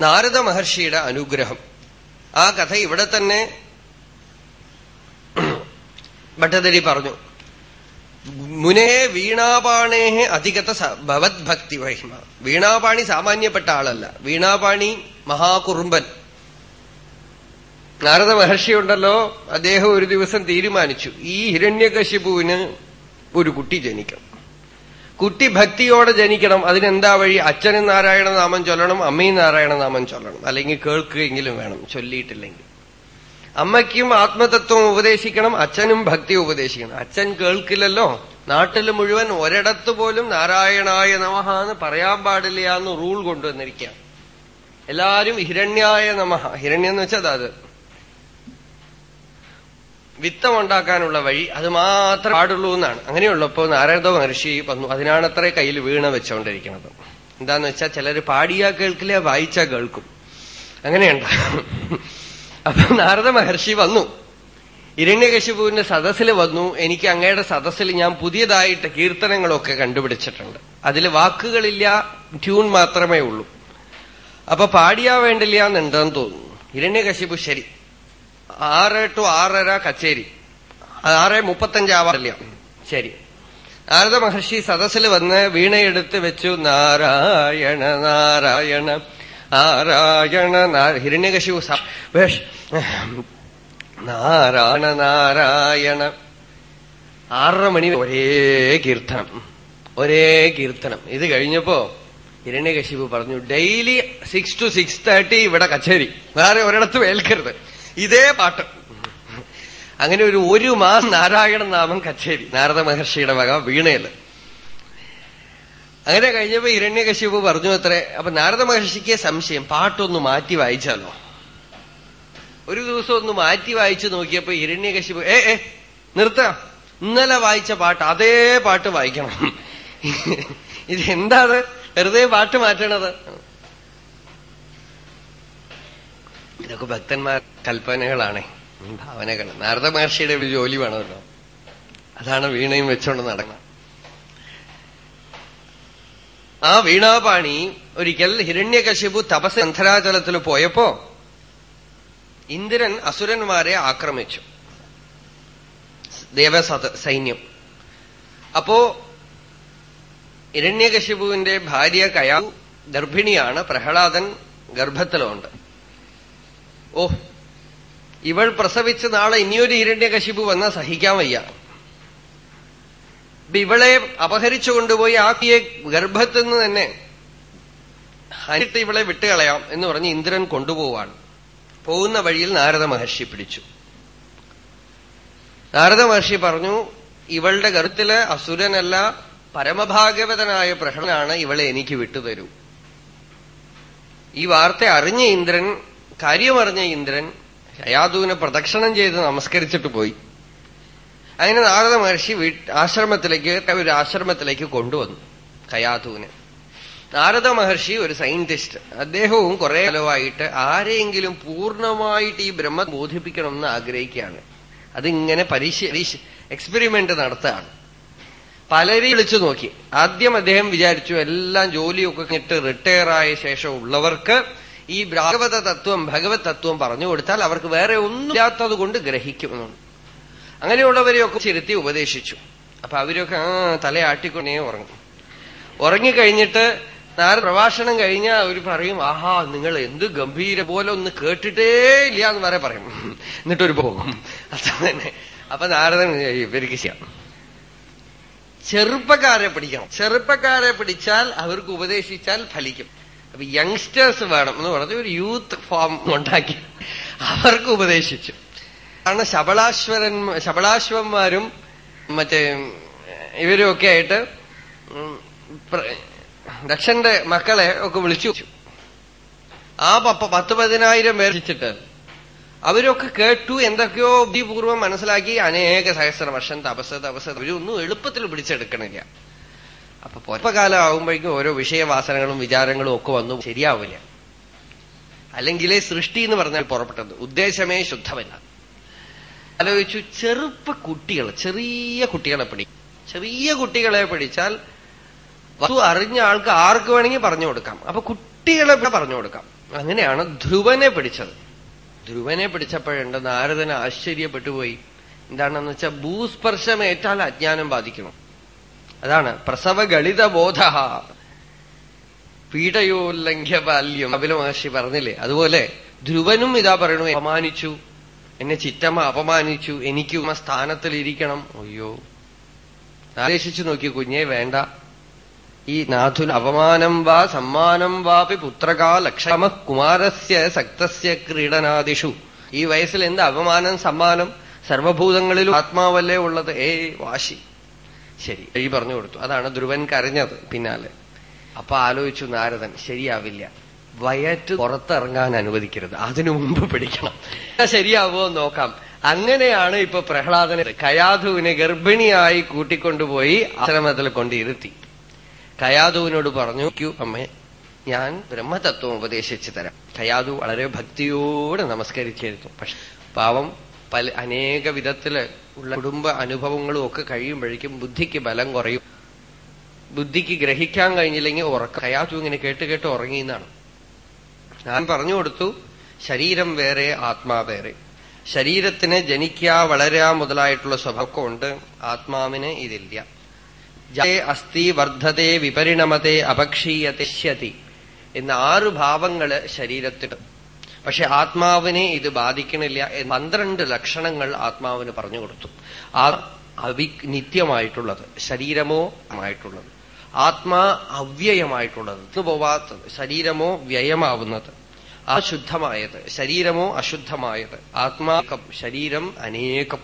നാരദ മഹർഷിയുടെ അനുഗ്രഹം. ആ കഥ ഇവിടെ തന്നെ ഭട്ടതിരി പറഞ്ഞു. മുനേ വീണാപാണേ അധികത ഭവത് ഭക്തി വഹിമ. വീണാപാണി സാമാന്യപ്പെട്ട ആളല്ല. വീണാപാണി മഹാകുറുമ്പൻ. നാരദ മഹർഷിയുണ്ടല്ലോ അദ്ദേഹം ഒരു ദിവസം തീരുമാനിച്ചു ഈ ഹിരണ്യകശിപുവിന് ഒരു കുട്ടി ജനിക്കണം. കുട്ടി ഭക്തിയോടെ ജനിക്കണം അതിനെന്താ വഴി? അച്ഛനും നാരായണ നാമം ചൊല്ലണം അമ്മയും നാരായണ നാമം ചൊല്ലണം. അല്ലെങ്കിൽ കേൾക്കുകയെങ്കിലും വേണം ചൊല്ലിയിട്ടില്ലെങ്കിൽ. അമ്മയ്ക്കും ആത്മതത്വം ഉപദേശിക്കണം അച്ഛനും ഭക്തി ഉപദേശിക്കണം. അച്ഛൻ കേൾക്കില്ലല്ലോ നാട്ടിൽ മുഴുവൻ ഒരിടത്ത് പോലും നാരായണായ നമഹ എന്ന് പറയാൻ പാടില്ല എന്ന് റൂൾ കൊണ്ടുവന്നിരിക്കുക എല്ലാരും ഹിരണ്യായ നമ ഹിരണ്യം എന്ന് വെച്ചാൽ അത്. വിത്തമുണ്ടാക്കാനുള്ള വഴി അത് മാത്രം പാടുള്ളൂ എന്നാണ്. അങ്ങനെയുള്ളപ്പോ നാരദ മഹർഷി വന്നു. അതിനാണത്രേ കയ്യിൽ വീണ വെച്ചുകൊണ്ടിരിക്കുന്നത് എന്താന്ന് വെച്ചാൽ ചിലര് പാടിയാ കേൾക്കില്ല വായിച്ചാ കേൾക്കും. അങ്ങനെയുണ്ട്. അപ്പൊ നാരദ മഹർഷി വന്നു. ഇരണ്യകശിപുവിന്റെ സദസ്സിൽ വന്നു. എനിക്ക് അങ്ങയുടെ സദസ്സിൽ ഞാൻ പുതിയതായിട്ട് കീർത്തനങ്ങളൊക്കെ കണ്ടുപിടിച്ചിട്ടുണ്ട്. അതിൽ വാക്കുകളില്ല ട്യൂൺ മാത്രമേ ഉള്ളൂ. അപ്പൊ പാടിയാ വേണ്ടില്ല എന്നുണ്ടെന്ന് തോന്നുന്നു. ഇരണ്യകശിപു ശരി. ആറ് ടു ആറര കച്ചേരി. ആറ് മുപ്പത്തഞ്ചാവാറില്ല ശരി. നാരദ മഹർഷി സദസ്സിൽ വന്ന് വീണയെടുത്ത് വെച്ചു. നാരായണ നാരായണ നാരായണ ഹിരണ്യകശിപു നാരായണ നാരായണ. ആറര മണി ഒരേ കീർത്തനം. ഒരേ കീർത്തനം. ഇത് കഴിഞ്ഞപ്പോ ഹിരണ്യകശിപു പറഞ്ഞു daily six to six thirty ഇവിടെ കച്ചേരി. വേറെ ഒരിടത്തും ഏൽക്കരുത്. ഇതേ പാട്ട്. അങ്ങനെ ഒരു ഒരു മാസം നാരായണ നാമം കച്ചേരി. നാരദ മഹർഷിയുടെ വക വീണയിൽ അങ്ങനെ കഴിഞ്ഞപ്പോ ഹിരണ്യകശിപു പറഞ്ഞു അത്രേ അപ്പൊ നാരദ മഹർഷിക്ക് സംശയം പാട്ടൊന്ന് മാറ്റി വായിച്ചാലോ? ഒരു ദിവസം ഒന്ന് മാറ്റി വായിച്ചു നോക്കിയപ്പോ ഹിരണ്യകശിപു ഏ ഏ നിർത്ത. ഇന്നലെ വായിച്ച പാട്ട് അതേ പാട്ട് വായിക്കണം. ഇത് ഇതെന്താണ് വെറുതെ പാട്ട് മാറ്റണത്. ഇതൊക്കെ ഭക്തന്മാർ കൽപ്പനകളാണേ. ഭാവനകൾ. നാരദ മഹർഷിയുടെ ഒരു ജോലി വേണമല്ലോ. അതാണ് വീണയും വെച്ചോണ്ട് നടക്കുന്നത് ആ വീണാപാണി ഒരിക്കൽ ഹിരണ്യകശിപു തപസ് അന്ധരാചലത്തിൽ പോയപ്പോ ഇന്ദ്രൻ അസുരന്മാരെ ആക്രമിച്ചു. ദേവസൈന്യം അപ്പോ ഹിരണ്യകശിപുവിന്റെ ഭാര്യ കയാ ഗർഭിണിയാണ് പ്രഹ്ലാദൻ ഗർഭത്തിലുണ്ട്. ഓ ഇവൾ പ്രസവിച്ച് നാളെ ഇനിയൊരു ഇരണ്യകശിപു വന്ന സഹിക്കാൻ വയ്യ. ഇവളെ അപഹരിച്ചു കൊണ്ടുപോയി ആക്കിയ ഗർഭത്തിൽ നിന്ന് തന്നെ ഹരിട്ട് ഇവളെ വിട്ടുകളയാം എന്ന് പറഞ്ഞ് ഇന്ദ്രൻ കൊണ്ടുപോവാണ്. പോകുന്ന വഴിയിൽ നാരദ മഹർഷി പിടിച്ചു. നാരദ മഹർഷി പറഞ്ഞു ഇവളുടെ ഗർഭത്തിൽ അസുരനല്ല പരമഭാഗവതനായ പ്രഹ്ലാദനാണ് ഇവളെ എനിക്ക് വിട്ടുതരൂ. ഈ വാർത്ത അറിഞ്ഞ ഇന്ദ്രൻ കാര്യമറിഞ്ഞ ഇന്ദ്രൻ ശയാദുവിനെ പ്രദക്ഷിണം ചെയ്ത് നമസ്കരിച്ചിട്ട് പോയി. അങ്ങനെ നാരദ മഹർഷി ആശ്രമത്തിലേക്ക് ഒരു ആശ്രമത്തിലേക്ക് കൊണ്ടുവന്നു കയാതുവിനെ നാരദ മഹർഷി ഒരു സയന്റിസ്റ്റ്. അദ്ദേഹവും കുറെ കാലമായിട്ട് ആരെയെങ്കിലും പൂർണമായിട്ട് ഈ ബ്രഹ്മ ബോധിപ്പിക്കണമെന്ന് ആഗ്രഹിക്കുകയാണ്. അതിങ്ങനെ പരീക്ഷ എക്സ്പെരിമെന്റ് നടത്തുകയാണ്. പലരെയും വിളിച്ചു നോക്കി. ആദ്യം അദ്ദേഹം വിചാരിച്ചു എല്ലാം ജോലിയൊക്കെ കഴിഞ്ഞിട്ട് റിട്ടയർ ആയ ശേഷം ഉള്ളവർക്ക് ഈ ഭാഗവത തത്വം ഭഗവത് തത്വം പറഞ്ഞു കൊടുത്താൽ അവർക്ക് വേറെ ഒന്നും ഒന്നുമില്ലാത്തത് കൊണ്ട് ഗ്രഹിക്കുമെന്നുണ്ട് അങ്ങനെയുള്ളവരെയൊക്കെ ചിരുത്തി ഉപദേശിച്ചു. അപ്പൊ അവരൊക്കെ ആ തലയാട്ടിക്കൊണ്ടേ ഉറങ്ങും. ഉറങ്ങിക്കഴിഞ്ഞിട്ട് നാല് പ്രഭാഷണം കഴിഞ്ഞാൽ അവർ പറയും ആഹാ നിങ്ങൾ എന്ത് ഗംഭീര പോലെ ഒന്ന് കേട്ടിട്ടേ ഇല്ല എന്ന് വരെ പറയും. എന്നിട്ടൊരു പോകും അത്ര തന്നെ അപ്പൊ നാരദൻ ഇവർക്ക് ചെയ്യാം. ചെറുപ്പക്കാരെ പിടിക്കണം. ചെറുപ്പക്കാരെ പിടിച്ചാൽ അവർക്ക് ഉപദേശിച്ചാൽ ഫലിക്കും. അപ്പൊ യങ്സ്റ്റേഴ്സ് വേണം എന്ന് പറഞ്ഞത് ഒരു യൂത്ത് ഫോം ഉണ്ടാക്കി അവർക്ക് ഉപദേശിച്ചു. കാരണം ശബളാശ്വരൻ ശബളാശ്വന്മാരും മറ്റേ ഇവരുമൊക്കെ ആയിട്ട് ദക്ഷന്റെ മക്കളെ ഒക്കെ വിളിച്ചു. ആ പപ്പ പത്ത് പതിനായിരം പേർ വെച്ചിട്ട് അവരൊക്കെ കേട്ടു എന്തൊക്കെയോ ബുദ്ധിപൂർവം മനസ്സിലാക്കി. അനേക സഹസ്ര വർഷം തപസ് തപസ് ഒന്നും എളുപ്പത്തിൽ പിടിച്ചെടുക്കണില്ല. അപ്പൊ പൊറപ്പകാലം ആകുമ്പോഴേക്കും ഓരോ വിഷയവാസനകളും വിചാരങ്ങളും ഒക്കെ വന്നു. ശരിയാവില്ല. അല്ലെങ്കിലേ സൃഷ്ടി എന്ന് പറഞ്ഞാൽ പുറപ്പെട്ടത്. ഉദ്ദേശമേ ശുദ്ധമല്ല. ആലോചിച്ചു ചെറുപ്പ കുട്ടികൾ ചെറിയ കുട്ടികളെ പിടിക്കും. ചെറിയ കുട്ടികളെ പിടിച്ചാൽ വസ്തു അറിഞ്ഞ ആൾക്ക് ആർക്ക് വേണമെങ്കിൽ പറഞ്ഞു കൊടുക്കാം. അപ്പൊ കുട്ടികളെ പറഞ്ഞു കൊടുക്കാം. അങ്ങനെയാണ് ധ്രുവനെ പിടിച്ചത്. ധ്രുവനെ പിടിച്ചപ്പോഴുണ്ടെന്ന് ആരതന ആശ്ചര്യപ്പെട്ടുപോയി. എന്താണെന്ന് വെച്ചാൽ ഭൂസ്പർശമേറ്റാൽ അജ്ഞാനം ബാധിക്കണം. അതാണ് പ്രസവഗളിത ബോധ പീഠയോല്ലംഘ്യ ബാല്യം കപില മഹർഷി പറഞ്ഞില്ലേ അതുപോലെ ധ്രുവനും ഇതാ പറയണു അപമാനിച്ചു. എന്നെ ചിറ്റമ്മ അപമാനിച്ചു എനിക്കും ആ സ്ഥാനത്തിലിരിക്കണം. അയ്യോ. ആദേശിച്ചു നോക്കി കുഞ്ഞേ വേണ്ട. ഈ നാഥുൻ അപമാനം വാ സമ്മാനം വാപി പുത്രകാ ലക്ഷമ കുമാരസ്യ സക്തസ്യ ക്രീഡനാദിഷു. ഈ വയസ്സിൽ എന്ത് അപമാനം സമ്മാനം? സർവഭൂതങ്ങളിലും ആത്മാവല്ലേ ഉള്ളത്? ഏ വാശി. ശരി ഈ പറഞ്ഞു കൊടുത്തു. അതാണ് ധ്രുവൻ കരഞ്ഞത് പിന്നാലെ. അപ്പൊ ആലോചിച്ചു നാരദൻ ശരിയാവില്ല. വയറ്റ് പുറത്തിറങ്ങാൻ അനുവദിക്കരുത്. അതിനു മുമ്പ് പിടിക്കണം. ശരിയാവോ നോക്കാം. അങ്ങനെയാണ് ഇപ്പൊ പ്രഹ്ലാദനെ കയാധുവിനെ ഗർഭിണിയായി കൂട്ടിക്കൊണ്ടുപോയി ആശ്രമത്തിൽ കൊണ്ടിരുത്തി. കയാതുവിനോട് പറഞ്ഞു അമ്മേ ഞാൻ ബ്രഹ്മതത്വം ഉപദേശിച്ചു തരാം. കയാതു വളരെ ഭക്തിയോടെ നമസ്കരിച്ചിരുന്നു. പക്ഷെ പാവം പല അനേക വിധത്തിൽ ഉള്ള കുടുംബ അനുഭവങ്ങളും ഒക്കെ കഴിയുമ്പോഴേക്കും ബുദ്ധിക്ക് ബലം കുറയും. ബുദ്ധിക്ക് ഗ്രഹിക്കാൻ കഴിഞ്ഞില്ലെങ്കിൽ ഉറക്കം. കയാതു ഇങ്ങനെ കേട്ട് കേട്ട് ഉറങ്ങിയെന്നാണ് ഞാൻ പറഞ്ഞു കൊടുത്തു ശരീരം വേറെ ആത്മാ വേറെ. ശരീരത്തിന് ജനിക്കുക വളരുക മുതലായിട്ടുള്ള സ്വഭാവമൊക്കെ ഉണ്ട്. ആത്മാവിന് ഇതില്ല. അസ്ഥി വർദ്ധത്തെ വിപരിണമത്തെ അപക്ഷീയത്യതി എന്ന ആറ് ഭാവങ്ങൾ ശരീരത്തിൽ പക്ഷെ ആത്മാവിനെ ഇത് ബാധിക്കണില്ല പന്ത്രണ്ട് ലക്ഷണങ്ങൾ ആത്മാവിന് പറഞ്ഞു കൊടുത്തു. ആ അവി നിത്യമായിട്ടുള്ളത് ശരീരമോ ആയിട്ടുള്ളത് ആത്മാ അവ്യയമായിട്ടുള്ളത് പോവാത്തത് ശരീരമോ വ്യയമാവുന്നത്. അശുദ്ധമായത് ശരീരമോ അശുദ്ധമായത്. ആത്മാക്കം ശരീരം അനേകം.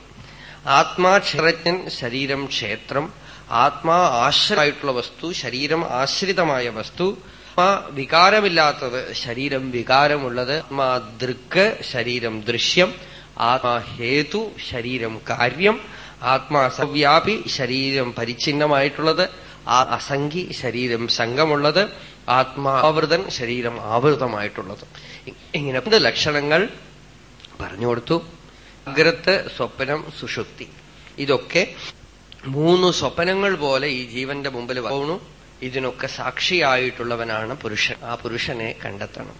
ആത്മാ ക്ഷേത്രജ്ഞൻ ശരീരം ക്ഷേത്രം. ആത്മാ ആശ്രയമായിട്ടുള്ള വസ്തു ശരീരം ആശ്രിതമായ വസ്തു. ആത്മാ വികാരമില്ലാത്തത് ശരീരം വികാരമുള്ളത്. ആത്മാ ദൃക്ക് ശരീരം ദൃശ്യം. ആത്മാ ഹേതു ശരീരം കാര്യം. ആത്മാ സവ്യാപി ശരീരം പരിച്ഛിന്നമായിട്ടുള്ളത്. ആ അസംഖി ശരീരം സംഘമുള്ളത്. ആത്മാവൃതൻ ശരീരം ആവൃതമായിട്ടുള്ളത്. ഇങ്ങനെ ലക്ഷണങ്ങൾ പറഞ്ഞു കൊടുത്തു. അഗ്രത്ത് സ്വപ്നം സുഷുപ്തി. ഇതൊക്കെ മൂന്ന് സ്വപ്നങ്ങൾ പോലെ ഈ ജീവന്റെ മുമ്പിൽ പോകണു ഇതിനൊക്കെ സാക്ഷിയായിട്ടുള്ളവനാണ് പുരുഷൻ. ആ പുരുഷനെ കണ്ടെത്തണം.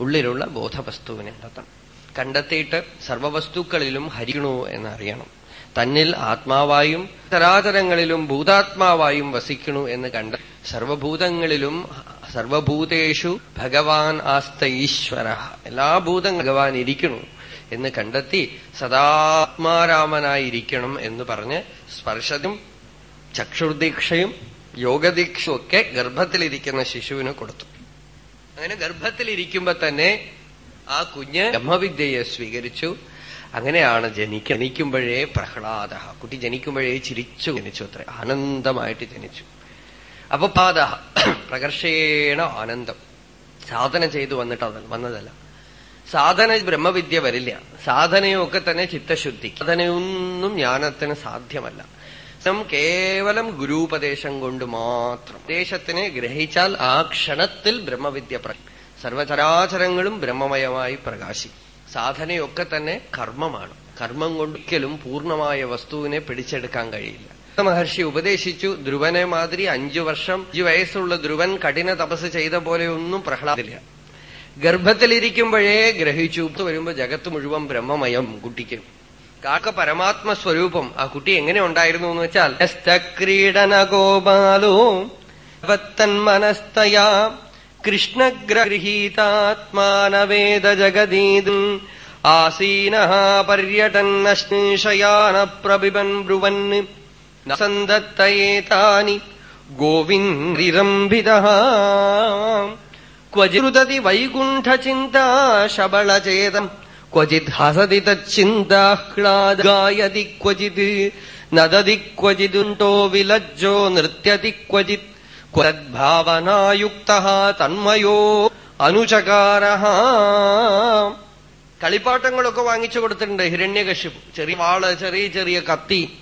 ഉള്ളിലുള്ള ബോധവസ്തുവിനെ കണ്ടെത്തണം. കണ്ടെത്തിയിട്ട് സർവവസ്തുക്കളിലും ഹരിക്കണു എന്നറിയണം. തന്നിൽ ആത്മാവായും തരാതരങ്ങളിലും ഭൂതാത്മാവായും വസിക്കണു എന്ന് കണ്ട സർവഭൂതങ്ങളിലും സർവഭൂതേഷു ഭഗവാൻ ആസ്ത ഈശ്വര. എല്ലാ ഭൂതം ഭഗവാൻ ഇരിക്കണു എന്ന് കണ്ടെത്തി സദാത്മാരാമനായിരിക്കണം എന്ന് പറഞ്ഞ് സ്പർശതും ചക്ഷുർദീക്ഷയും യോഗദീക്ഷയും ഒക്കെ ഗർഭത്തിലിരിക്കുന്ന ശിശുവിന് കൊടുത്തു. അങ്ങനെ ഗർഭത്തിലിരിക്കുമ്പോ തന്നെ ആ കുഞ്ഞ് ബ്രഹ്മവിദ്യയെ സ്വീകരിച്ചു. അങ്ങനെയാണ് ജനിക്ക ജനിക്കുമ്പോഴേ പ്രഹ്ലാദ. കുട്ടി ജനിക്കുമ്പോഴേ ചിരിച്ചു ജനിച്ചു അത്ര. ആനന്ദമായിട്ട് ജനിച്ചു. അപ്പൊ പാദ പ്രകർഷേണ ആനന്ദം. സാധന ചെയ്തു വന്നിട്ട് വന്നതല്ല. സാധന ബ്രഹ്മവിദ്യ വരില്ല. സാധനയൊക്കെ തന്നെ ചിത്തശുദ്ധി. സാധനയൊന്നും ജ്ഞാനത്തിന് സാധ്യമല്ല. കേവലം ഗുരുപദേശം കൊണ്ട് മാത്രം. ഉപദേശത്തിനെ ഗ്രഹിച്ചാൽ ആ ക്ഷണത്തിൽ ബ്രഹ്മവിദ്യ സർവചരാചരങ്ങളും ബ്രഹ്മമയമായി പ്രകാശിക്കും. സാധനയൊക്കെ തന്നെ കർമ്മമാണ്. കർമ്മം കൊണ്ടൊരിക്കലും പൂർണമായ വസ്തുവിനെ പിടിച്ചെടുക്കാൻ കഴിയില്ല. മഹർഷി ഉപദേശിച്ചു ധ്രുവനെ മാതിരി അഞ്ചു വർഷം അഞ്ചു വയസ്സുള്ള ധ്രുവൻ കഠിന തപസ് ചെയ്ത പോലെയൊന്നും പ്രഹ്ലാദില്ല ഗർഭത്തിലിരിക്കുമ്പോഴേ ഗ്രഹിച്ചു. വരുമ്പോ ജഗത്ത് മുഴുവൻ ബ്രഹ്മമയം കുട്ടിക്ക്. കാക്ക പരമാത്മ സ്വരൂപം ആ കുട്ടി എങ്ങനെ ഉണ്ടായിരുന്നു എന്ന് വെച്ചാൽ ക്രീഡന ഗോപാലോ മനസ്തയാ കൃഷ്ണഗ്രഹീതാത്മാനവേദ ജഗദീത് ആസീന പര്യടന്നശ്നീഷയാന പ്രഭിബൻ ബ്രുവൻ സന്തത്തയേതാനി ഗോവിന്ദിരംഭിത ക്വചിരുതതി വൈകുണ്ഠചിന്താ ശബളചേതം ക്വചിത് ഹസതി തച്ചിന്താഹ്ലാദായതി ക്വചിത് നദതി ക്വചിതുണ്ടോ വിലജ്ജോ നൃത്യതി ക്വചിത് ക്വദ്ഭാവനായുക്ത തന്മയോ അനുചകാര കളിപ്പാട്ടങ്ങളൊക്കെ വാങ്ങിച്ചു കൊടുത്തിട്ടുണ്ട് ഹിരണ്യകശിപ്പ് ചെറിയ വാൾ ചെറിയ ചെറിയ കത്തി.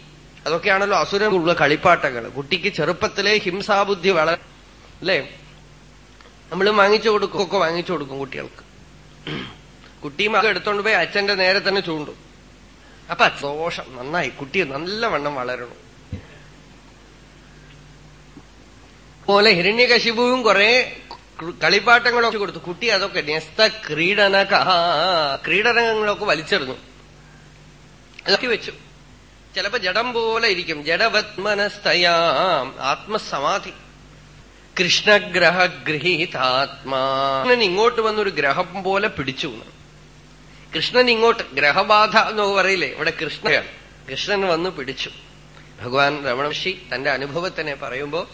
അതൊക്കെയാണല്ലോ അസുരമുള്ള കളിപ്പാട്ടങ്ങൾ കുട്ടിക്ക് ചെറുപ്പത്തിലെ ഹിംസാബുദ്ധി വളരെ അല്ലേ? നമ്മൾ വാങ്ങിച്ചു കൊടുക്കും. ഒക്കെ വാങ്ങിച്ചു കൊടുക്കും കുട്ടികൾക്ക്. കുട്ടിയും ഒക്കെ എടുത്തോണ്ട് പോയി അച്ഛന്റെ നേരെ തന്നെ ചൂണ്ടു. അപ്പൊ ദോഷം നന്നായി. കുട്ടി നല്ലവണ്ണം വളരണം. പോലെ ഹിരണ്യകശിപുവും കുറെ കളിപ്പാട്ടങ്ങളൊക്കെ കൊടുത്തു. കുട്ടി അതൊക്കെ നെസ്ത ക്രീഡന ക്രീഡനങ്ങളൊക്കെ വലിച്ചെറിഞ്ഞു. അതൊക്കെ വെച്ചു. ചിലപ്പോ ജഡം പോലെ ഇരിക്കും. ജഡവത്മനസ്തയാം. ആത്മസമാധി. കൃഷ്ണഗ്രഹ ഗൃഹീതാത്മാ കൃഷ്ണൻ ഇങ്ങോട്ട് വന്നൊരു ഗ്രഹം പോലെ പിടിച്ചു. കൃഷ്ണൻ ഇങ്ങോട്ട് ഗ്രഹബാധ എന്ന് പറയില്ലേ? ഇവിടെ കൃഷ്ണയാണ്. കൃഷ്ണൻ വന്ന് പിടിച്ചു. ഭഗവാൻ രമണർഷി തന്റെ അനുഭവത്തിനെ പറയുമ്പോ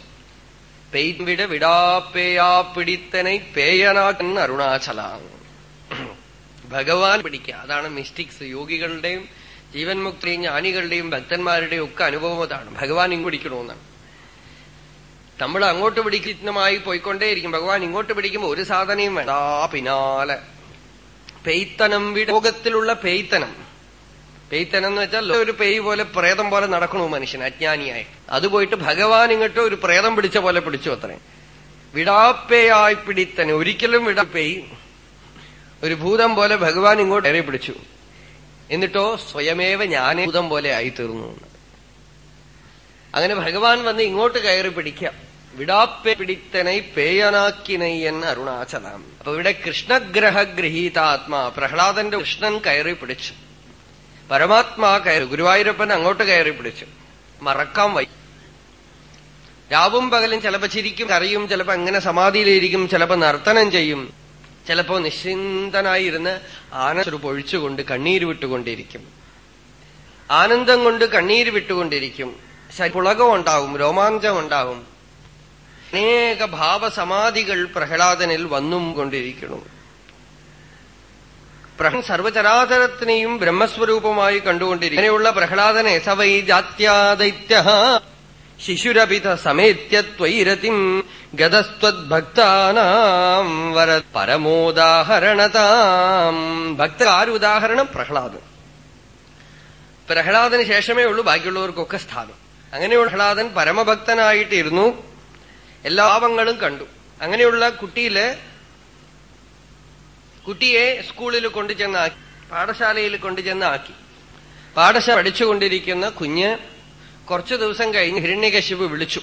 പെയ്വിട വിടാപ്പേയാ പിടിത്തനെ പേയനാക്കൻ അരുണാചല. ഭഗവാൻ പിടിക്കുക. അതാണ് മിസ്റ്റിക്സ്. യോഗികളുടെയും ജീവൻ മുക്തിയും ജ്ഞാനികളുടെയും ഭക്തന്മാരുടെയും ഒക്കെ അനുഭവം അതാണ്. ഭഗവാൻ ഇങ്ങ് പിടിക്കണമെന്നാണ് നമ്മൾ അങ്ങോട്ട് പിടിക്കുന്നമായി പോയിക്കൊണ്ടേയിരിക്കും. ഭഗവാൻ ഇങ്ങോട്ട് പിടിക്കുമ്പോൾ ഒരു സാധനയും വേണ്ട. പിന്നാലെ. പെയ്ത്തനം വിടോകത്തിലുള്ള പെയ്ത്തനം. പെയ്ത്തനം എന്ന് വെച്ചാൽ ഒരു പെയ് പോലെ പ്രേതം പോലെ നടക്കണു മനുഷ്യൻ അജ്ഞാനിയായി. അത് പോയിട്ട് ഭഗവാൻ ഇങ്ങോട്ട് ഒരു പ്രേതം പിടിച്ച പോലെ പിടിച്ചു അത്രേ. വിടാപ്പേയായി പിടിത്തന്. ഒരിക്കലും വിടാപ്പേയ് ഒരു ഭൂതം പോലെ ഭഗവാൻ ഇങ്ങോട്ട് ഏറെ പിടിച്ചു. എന്നിട്ടോ സ്വയമേവ ഞാനേ ഭൂതം പോലെ ആയി ആയിത്തീർന്നു അങ്ങനെ ഭഗവാൻ വന്ന് ഇങ്ങോട്ട് കയറി പിടിക്കാം. വിടാപ്പെ പിടിത്തനൈ പേയനാക്കിനയ്യൻ അരുണാചലാം. അപ്പൊ ഇവിടെ കൃഷ്ണഗ്രഹ ഗ്രഹീതാത്മാ പ്രഹ്ലാദന്റെ കൃഷ്ണൻ കയറി പിടിച്ചു. പരമാത്മാ കയറി ഗുരുവായൂരപ്പൻ അങ്ങോട്ട് കയറി പിടിച്ചു. മറക്കാൻ വൈ രാവും പകലും ചിലപ്പോ ചിരിക്കും കറിയും ചിലപ്പോ അങ്ങനെ സമാധിയിലിരിക്കും ചിലപ്പോ നർത്തനം ചെയ്യും. ചിലപ്പോ നിശ്ചിന്തനായിരുന്ന് ഒരു പൊഴിച്ചുകൊണ്ട് കണ്ണീര് വിട്ടുകൊണ്ടിരിക്കും. ആനന്ദം കൊണ്ട് കണ്ണീര് വിട്ടുകൊണ്ടിരിക്കും. പുളകം ഉണ്ടാവും രോമാഞ്ചം ഉണ്ടാവും അനേക ഭാവസമാധികൾ പ്രഹ്ലാദനിൽ വന്നും കൊണ്ടിരിക്കുന്നു. സർവചരാചരത്തിനെയും ബ്രഹ്മസ്വരൂപമായി കണ്ടുകൊണ്ടിരിക്കും അങ്ങനെയുള്ള പ്രഹ്ലാദനെ സവൈ ജാത്യാദൈത്യ ശിശുരപിത സമേത്യത്വൈരതിം ഗതസ്ത്വദ്ഭക്താനാം വര പരമോദാഹരണതാം. ഭക്ത ആരുദാഹരണം? പ്രഹ്ലാദൻ. പ്രഹ്ലാദന് ശേഷമേ ഉള്ളൂ ബാക്കിയുള്ളവർക്കൊക്കെ സ്ഥാനം. അങ്ങനെയുള്ള പ്രഹ്ലാദൻ പരമഭക്തനായിട്ടിരുന്നു. എല്ലാ ഭാവങ്ങളും കണ്ടു. അങ്ങനെയുള്ള കുട്ടിയിൽ കുട്ടിയെ സ്കൂളിൽ കൊണ്ടുചെന്നാക്കി പാഠശാലയിൽ കൊണ്ടുചെന്നാക്കി. പാഠശാല പഠിച്ചുകൊണ്ടിരിക്കുന്ന കുഞ്ഞ് കുറച്ചു ദിവസം കഴിഞ്ഞ് ഹിരണ്യകശിപ് വിളിച്ചു.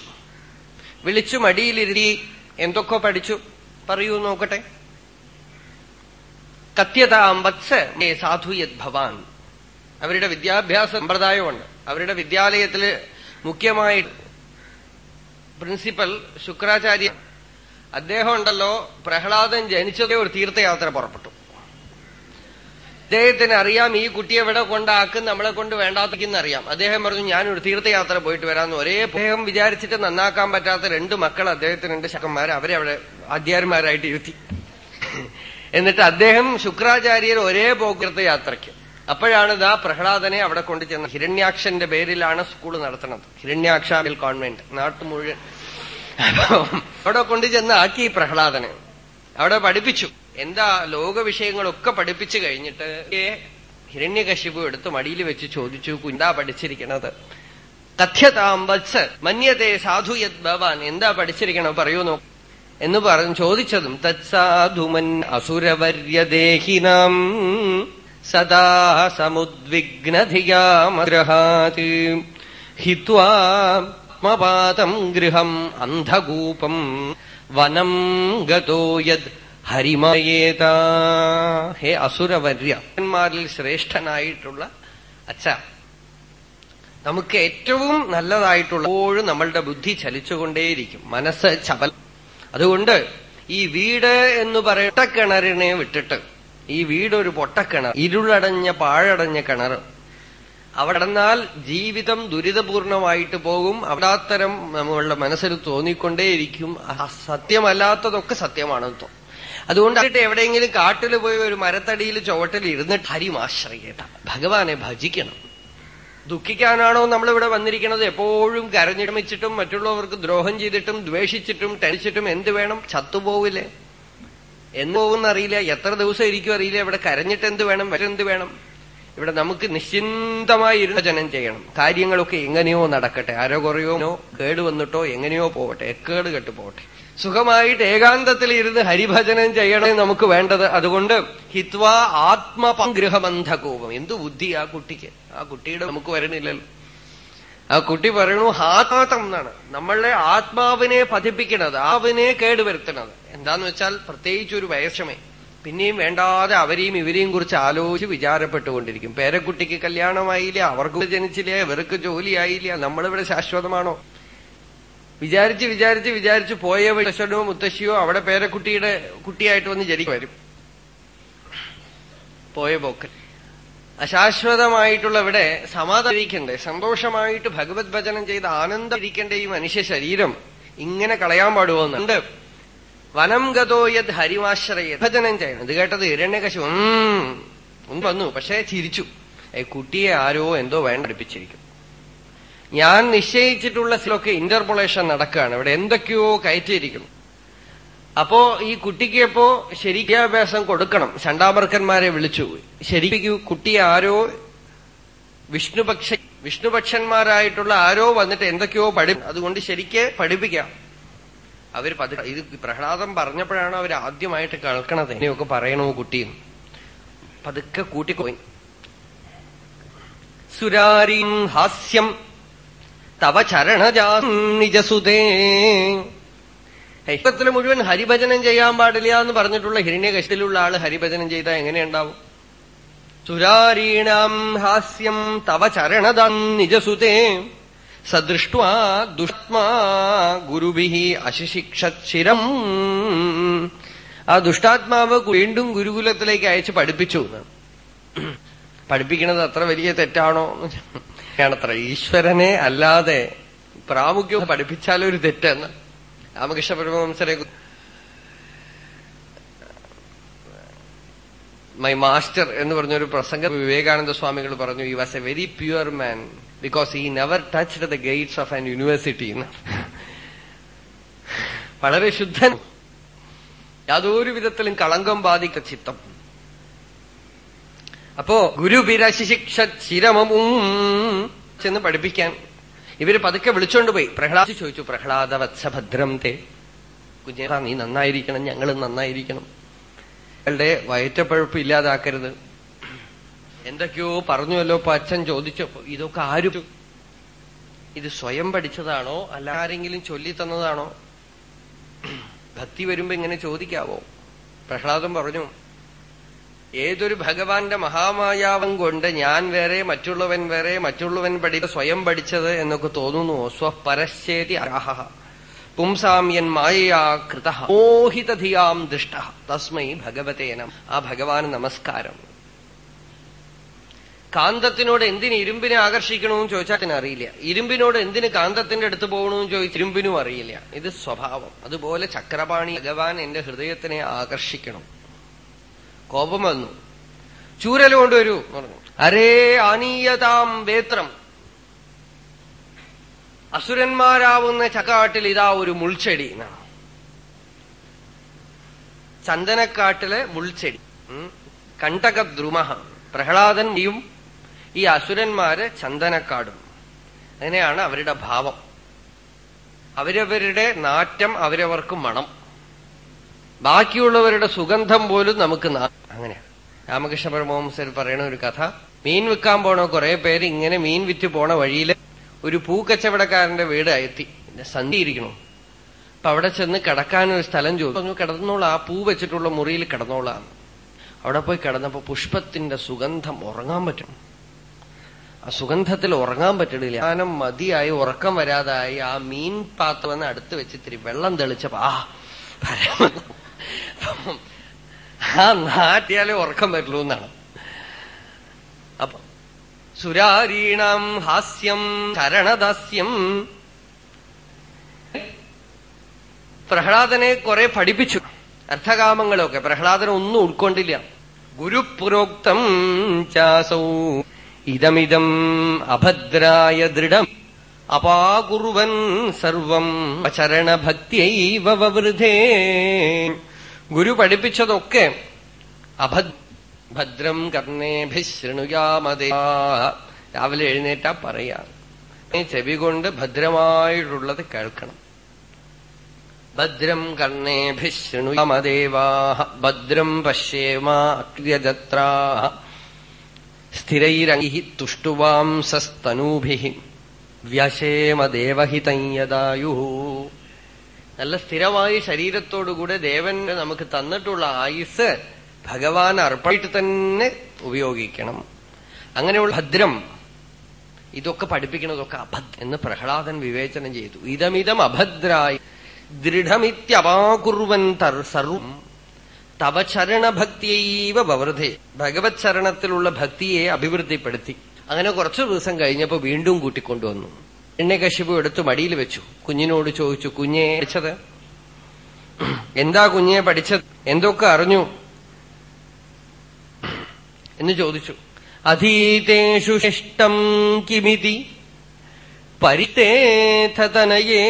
വിളിച്ചു മടിയിലിരുത്തി എന്തൊക്കെ പഠിച്ചു? പറയൂ നോക്കട്ടെ. കത്യതാമ്പത്സ് സാധുയത് ഭവാൻ അവരുടെ വിദ്യാഭ്യാസ സമ്പ്രദായമുണ്ട്. അവരുടെ വിദ്യാലയത്തിൽ മുഖ്യമായിട്ട് പ്രിൻസിപ്പൽ ശുക്രാചാര്യ അദ്ദേഹം ഉണ്ടല്ലോ പ്രഹ്ലാദൻ ജനിച്ചതേ ഒരു തീർത്ഥയാത്ര പുറപ്പെട്ടു. അദ്ദേഹത്തിന് അറിയാം ഈ കുട്ടിയെ ഇവിടെ കൊണ്ടാക്കും നമ്മളെ കൊണ്ട് വേണ്ടാത്തിക്കുന്ന അറിയാം. അദ്ദേഹം പറഞ്ഞു ഞാൻ ഒരു തീർത്ഥയാത്ര പോയിട്ട് വരാമെന്ന് ഒരേ അദ്ദേഹം വിചാരിച്ചിട്ട് നന്നാക്കാൻ പറ്റാത്ത രണ്ട് മക്കൾ അദ്ദേഹത്തിന് അദ്ദേഹത്തിനുണ്ട് ശക്കന്മാർ അവരെ അവിടെ ആദ്യാന്മാരായിട്ട് ഇരുത്തി. എന്നിട്ട് അദ്ദേഹം ശുക്രാചാര്യർ ഒരേ പോക്ക് യാത്രയ്ക്ക് അപ്പോഴാണ് ഇതാ പ്രഹ്ലാദനെ അവിടെ കൊണ്ടു ചെന്ന ഹിരണ്യാക്ഷന്റെ പേരിലാണ് സ്കൂൾ നടത്തുന്നത്. ഹിരണ്യാക്ഷ കോൺവെന്റ് നാട്ടു മുഴുവൻ. അവിടെ കൊണ്ടു ചെന്ന് ആക്കി പ്രഹ്ലാദനെ. അവിടെ പഠിപ്പിച്ചു. എന്താ ലോക വിഷയങ്ങളൊക്കെ പഠിപ്പിച്ചു കഴിഞ്ഞിട്ട് ഹിരണ്യകശിപു എടുത്ത് മടിയിൽ വെച്ച് ചോദിച്ചു കുന്താ പഠിച്ചിരിക്കണത്? കഥ്യതാം വത്സ് മന്യത്തെ സാധു യത് ഭവാൻ. എന്താ പഠിച്ചിരിക്കണം പറയൂ നോ എന്ന് പറഞ്ഞു ചോദിച്ചതും തത്സാധുമൻ അസുരവര്യദേഹിനാം. സദാ സമുദ്വിഗ്നധിയാമഗ്രഹാത്. ഹിത്വാത്മപാതം ഗൃഹം അന്ധകൂപം വനം ഗതോ യത് ഹരിമയേത. ഹേ അസുരവര്യന്മാരിൽ ശ്രേഷ്ഠനായിട്ടുള്ള അച്ഛ. നമുക്ക് ഏറ്റവും നല്ലതായിട്ടുള്ള എപ്പോഴും നമ്മളുടെ ബുദ്ധി ചലിച്ചുകൊണ്ടേയിരിക്കും. മനസ്സ് ചപൽ അതുകൊണ്ട് ഈ വീട് എന്ന് പറയട്ട കിണറിനെ വിട്ടിട്ട് ഈ വീടൊരു പൊട്ടക്കിണർ ഇരുളടഞ്ഞ പാഴടഞ്ഞ കിണർ. അവിടെ നടന്നാൽ ജീവിതം ദുരിതപൂർണമായിട്ട് പോകും. അവിടാത്തരം നമ്മളുടെ മനസ്സിൽ തോന്നിക്കൊണ്ടേയിരിക്കും. സത്യമല്ലാത്തതൊക്കെ സത്യമാണെന്ന്. തോന്നും അതുകൊണ്ട് എവിടെയെങ്കിലും കാട്ടിൽ പോയി ഒരു മരത്തടിയിൽ ചുവട്ടിൽ ഇരുന്നിട്ട് ഹരിമാശ്രയേട്ട ഭഗവാനെ ഭജിക്കണം. ദുഃഖിക്കാനാണോ നമ്മളിവിടെ വന്നിരിക്കുന്നത്? എപ്പോഴും കരഞ്ഞിടമിച്ചിട്ടും മറ്റുള്ളവർക്ക് ദ്രോഹം ചെയ്തിട്ടും ദ്വേഷിച്ചിട്ടും ടെൻസിട്ടും എന്ത് വേണം? ചത്തുപോവില്ലേ? എന്ന് പോകുന്നറിയില്ല എത്ര ദിവസം ഇരിക്കും അറിയില്ല. ഇവിടെ കരഞ്ഞിട്ട് എന്ത് വേണം? വരെന്ത് വേണം? ഇവിടെ നമുക്ക് നിശ്ചിന്തമായി ഇരുചനം ചെയ്യണം. കാര്യങ്ങളൊക്കെ എങ്ങനെയോ നടക്കട്ടെ. ആരോ കുറയോനോ കേടുവന്നിട്ടോ എങ്ങനെയോ പോവട്ടെ. എക്കേട് കെട്ട് പോവട്ടെ. സുഖമായിട്ട് ഏകാന്തത്തിൽ ഇരുന്ന് ഹരിഭജനം ചെയ്യണേ നമുക്ക് വേണ്ടത്. അതുകൊണ്ട് ഹിത്വ ആത്മപഗ്രഹബന്ധകോപം എന്തു ബുദ്ധി ആ കുട്ടിക്ക്? ആ കുട്ടിയുടെ നമുക്ക് വരണില്ലല്ലോ. ആ കുട്ടി പറയണു ഹാതാതം എന്നാണ്. നമ്മളെ ആത്മാവിനെ പതിപ്പിക്കണത് ആവിനെ കേടുവരുത്തണത്. എന്താന്ന് വെച്ചാൽ പ്രത്യേകിച്ച് ഒരു വയസ്സമേ. പിന്നെയും വേണ്ടാതെ അവരെയും ഇവരെയും കുറിച്ച് ആലോചിച്ച് വിചാരപ്പെട്ടുകൊണ്ടിരിക്കും. പേരക്കുട്ടിക്ക് കല്യാണമായില്ല അവർക്ക് ജനിച്ചില്ല ഇവർക്ക് ജോലിയായില്ല നമ്മളിവിടെ ശാശ്വതമാണോ? വിചാരിച്ച് വിചാരിച്ച് വിചാരിച്ച് പോയ വിശ്വനോ മുത്തശ്ശിയോ അവിടെ പേരക്കുട്ടിയുടെ കുട്ടിയായിട്ട് വന്ന് ജനിക്കും. പോയ പോക്കൽ അശാശ്വതമായിട്ടുള്ള ഇവിടെ സമാധാനിക്കണ്ടേ? സന്തോഷമായിട്ട് ഭഗവത് ഭജനം ചെയ്ത് ആനന്ദരിക്കേണ്ട ഈ മനുഷ്യ ശരീരം ഇങ്ങനെ കളയാൻ പാടുവോന്നുണ്ട്. വനം ഗതോ യത് ഹരിവാശ്രയ ഭജനം ചെയ്യണം. ഇത് കേട്ടത് ഇരണ്യകശു വന്നു പക്ഷേ ചിരിച്ചു. കുട്ടിയെ ആരോ എന്തോ വേണ്ട പഠിപ്പിച്ചിരിക്കും ഞാൻ നിശ്ചയിച്ചിട്ടുള്ള സിലൊക്കെ ഇന്റർപൊളേഷൻ നടക്കുകയാണ്. ഇവിടെ എന്തൊക്കെയോ കയറ്റിയിരിക്കുന്നു. അപ്പോ ഈ കുട്ടിക്ക് ഇപ്പോ ശരിക്കാഭ്യാസം കൊടുക്കണം. ചണ്ടാമർക്കന്മാരെ വിളിച്ചു. ശരിക്കു കുട്ടി ആരോ വിഷ്ണുപക്ഷ വിഷ്ണുപക്ഷന്മാരായിട്ടുള്ള ആരോ വന്നിട്ട് എന്തൊക്കെയോ പഠി അതുകൊണ്ട് ശരിക്ക് പഠിപ്പിക്കാം. അവർ പതി ഇത് പ്രഹ്ലാദം പറഞ്ഞപ്പോഴാണ് അവർ ആദ്യമായിട്ട് കേൾക്കണത്. എന്നെയൊക്കെ പറയണോ കുട്ടിയും പതുക്കെ കൂട്ടിക്കോയി. സുരാരീം ഹാസ്യം തവ ചരണജാ നിജസുതേ. ഹൈപ്പത്തിൽ മുഴുവൻ ഹരിഭജനം ചെയ്യാൻ പാടില്ല എന്ന് പറഞ്ഞിട്ടുള്ള ഹിരണ്യകശിലുള്ള ആൾ ഹരിഭജനം ചെയ്താൽ എങ്ങനെയുണ്ടാവും? സുരാരീണാം ഹാസ്യം തവ ചരണതം നിജസുതേ. സദൃഷ്ട്വാ ദുഷ്മാ ഗുരുഭി അശിശിക്ഷിരം ആ ദുഷ്ടാത്മാവ് വീണ്ടും ഗുരുകുലത്തിലേക്ക് അയച്ച് പഠിപ്പിച്ചു പഠിപ്പിക്കുന്നത് അത്ര വലിയ തെറ്റാണോ ഞാനത്ര ഈശ്വരനെ അല്ലാതെ പ്രാമുഖ്യം പഠിപ്പിച്ചാലൊരു തെറ്റെന്ന്. രാമകൃഷ്ണ പരമഹംസരെ മൈ മാസ്റ്റർ എന്ന് പറഞ്ഞൊരു പ്രസംഗം വിവേകാനന്ദ സ്വാമികൾ പറഞ്ഞു he was a very pure man because he never touched the gates of an university വളരെ ശുദ്ധൻ. യാതൊരു വിധത്തിലും കളങ്കം ബാധിക്ക ചിത്തം. അപ്പോ ഗുരുവിരശിശിക്ഷ ചിരമവും ചെന്ന് പഠിപ്പിക്കാൻ ഇവർ പതുക്കെ വിളിച്ചോണ്ട് പോയി. പ്രഹ്ലാദ് ചോദിച്ചു പ്രഹ്ലാദ വത്സഭദ്രം തേ. കുഞ്ഞേറ നീ നന്നായിരിക്കണം ഞങ്ങളും നന്നായിരിക്കണം. ഞങ്ങളുടെ വയറ്റപ്പഴുപ്പ് ഇല്ലാതാക്കരുത്. എന്തൊക്കെയോ പറഞ്ഞുവല്ലോ ഇപ്പൊ അച്ഛൻ ചോദിച്ചപ്പോ ഇതൊക്കെ ആരും ഇത് സ്വയം പഠിച്ചതാണോ? അല്ല ആരെങ്കിലും ചൊല്ലി തന്നതാണോ? ഭക്തി വരുമ്പോ ഇങ്ങനെ ചോദിക്കാവോ? പ്രഹ്ലാദം പറഞ്ഞു ഏതൊരു ഭഗവാന്റെ മഹാമായാവം കൊണ്ട് ഞാൻ വേറെ മറ്റുള്ളവൻ വേറെ മറ്റുള്ളവൻ പഠി സ്വയം പഠിച്ചത് എന്നൊക്കെ തോന്നുന്നു. സ്വപരശ്ചേതി അഹ പുംസാമ്യൻ യൻ മായയാ കൃത. മോഹിതധിയാം ദുഷ്ട. തസ്മൈ ഭഗവതേനം ആ ഭഗവാൻ നമസ്കാരം. കാന്തത്തിനോട് എന്തിന് ഇരുമ്പിനെ ആകർഷിക്കണമെന്ന് ചോദിച്ചാൽ അതിന് അറിയില്ല. ഇരുമ്പിനോട് എന്തിന് കാന്തത്തിന്റെ അടുത്ത് പോകണമെന്ന് ചോദിച്ചു ഇരുമ്പിനും അറിയില്ല. ഇത് സ്വഭാവം. അതുപോലെ ചക്രപാണി ഭഗവാൻ എന്റെ ഹൃദയത്തിനെ ആകർഷിക്കണം. കോപം വന്നു. ചൂരൽ കൊണ്ടുവരൂ പറഞ്ഞു. അരേ ആനീയതാം വേത്രം. അസുരന്മാരാവുന്ന ചക്കാട്ടിൽ ഇതാ ഒരു മുൾച്ചെടി എന്നാണ്. ചന്ദനക്കാട്ടിലെ മുൾച്ചെടി. കണ്ടകദ്രുമ. പ്രഹ്ലാദന്റെയും ഈ അസുരന്മാര് ചന്ദനക്കാടും. അങ്ങനെയാണ് അവരുടെ ഭാവം. അവരവരുടെ നാറ്റം അവരവർക്ക് മണം. ബാക്കിയുള്ളവരുടെ സുഗന്ധം പോലും നമുക്ക് അങ്ങനെയാണ് രാമകൃഷ്ണ പരമഹംസർ പറയുന്ന ഒരു കഥ. മീൻ വിൽക്കാൻ പോണ കുറെ പേര് ഇങ്ങനെ മീൻ വിറ്റ് പോണ വഴിയിൽ ഒരു പൂക്കച്ചവടക്കാരന്റെ വീട് എത്തി. സന്ധിയിരിക്കണു അപ്പൊ അവിടെ ചെന്ന് കിടക്കാൻ ഒരു സ്ഥലം ചോദിച്ചു. കിടന്നോളാം ആ പൂ വെച്ചിട്ടുള്ള മുറിയിൽ കിടന്നോളാം. അവിടെ പോയി കിടന്നപ്പോ പുഷ്പത്തിന്റെ സുഗന്ധം ഉറങ്ങാൻ പറ്റും. ആ സുഗന്ധത്തിൽ ഉറങ്ങാൻ പറ്റണില്ല. ഞാനും മതിയായി ഉറക്കം വരാതായി. ആ മീൻ പാത്രം അടുത്ത് വെച്ചിത്തിരി വെള്ളം തെളിച്ചപ്പോ ആ ആ നാട്ടിയാലേ ഉറക്കം വരുള്ളൂ എന്നാണ്. അപ്പൊ സുരാരീണാം ഹാസ്യം ശരണദാസ്യം പ്രഹ്ലാദനെ കുറെ പഠിപ്പിച്ചു. അർത്ഥകാമങ്ങളൊക്കെ. പ്രഹ്ലാദൻ ഒന്നും ഉൾക്കൊണ്ടില്ല. ഗുരുപുരോക്തം ചാസൗ. ഇതമിതം അഭദ്രായ ദൃഢം. അപാകുറുവൻ സർവം ചരണഭക്തിയൈവ വവൃധേ ഗുരു പഠിപ്പിച്ചതൊക്കെ അഭദ് ഭദ്രം കർണേഭിശൃണുയാമതേ രാവിലെ എഴുന്നേറ്റാ പറയാ. ചെവി കൊണ്ട് ഭദ്രമായിട്ടുള്ളത് കേൾക്കണം. ഭദ്രം കർണേഭിശൃണുയാമദേവാ ഭദ്രം പശ്യേമാക്ര്യജത്രാ സ്ഥിരൈരംഗി തുഷ്ടുവാംസസ്തനൂഭി. വ്യശേമദേവഹിതം നല്ല സ്ഥിരമായ ശരീരത്തോടുകൂടെ ദേവൻ നമുക്ക് തന്നിട്ടുള്ള ആയുസ് ഭഗവാൻ അർപ്പണിട്ട് തന്നെ ഉപയോഗിക്കണം. അങ്ങനെയുള്ള ഭദ്രം ഇതൊക്കെ പഠിപ്പിക്കുന്നതൊക്കെ അഭദ് എന്ന് പ്രഹ്ലാദൻ വിവേചനം ചെയ്തു. ഇതമിതം അഭദ്രായി. ദൃഢമിത്യപാകുർവൻ സർവം. തവ ചരണഭക്തിയൈവ വവൃധേ. ഭഗവത് ചരണത്തിലുള്ള ഭക്തിയെ അഭിവൃദ്ധിപ്പെടുത്തി. അങ്ങനെ കുറച്ചു ദിവസം കഴിഞ്ഞപ്പോ വീണ്ടും കൂട്ടിക്കൊണ്ടുവന്നു. എണ്ണകശിപു എടുത്തു മടിയിൽ വെച്ചു. കുഞ്ഞിനോട് ചോദിച്ചു കുഞ്ഞെ പഠിച്ചത്? എന്താ കുഞ്ഞെ പഠിച്ചത്? എന്തൊക്കെ അറിഞ്ഞു? എന്ന് ചോദിച്ചു. അധീതേഷു ശിഷ്ടം കിമിതി പരിത്തേഥതനയേ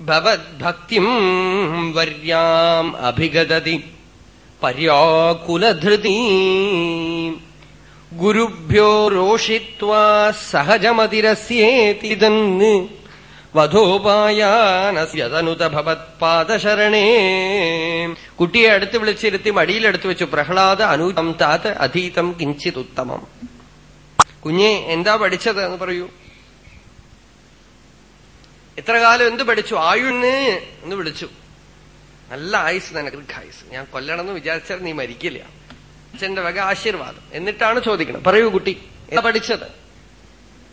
ഭവദ്ഭക്തിം വര്യാം അഭിഗതതി പര്യാകുലധൃതി. ഗുരുഭ്യോ രോഷിത്വാ സഹജമതിരസ്യേതിതന്ന് വധോപായാനസ്യതനുത ഭവത്പാദശരണേ കുട്ടിയെ അടുത്ത് വിളിച്ചിരുത്തി മടിയിലെടുത്ത് വെച്ചു. പ്രഹ്ലാദ അനൂതം താത് അധീതം കിഞ്ചിത് ഉത്തമം. കുഞ്ഞെ എന്താ പഠിച്ചത് എന്ന് പറയൂ. എത്ര കാലം എന്ത് പഠിച്ചു? ആയുണ്ണ് എന്ന് വിളിച്ചു. നല്ല ആയുസ് തന്നെ ദീർഘായുസ് ഞാൻ കൊല്ലണമെന്ന് വിചാരിച്ചാൽ നീ മരിക്കില്ല. അച്ഛന്റെ വക ആശീർവാദം. എന്നിട്ടാണ് ചോദിക്കണം പറയൂ കുട്ടി എന്താ പഠിച്ചത്?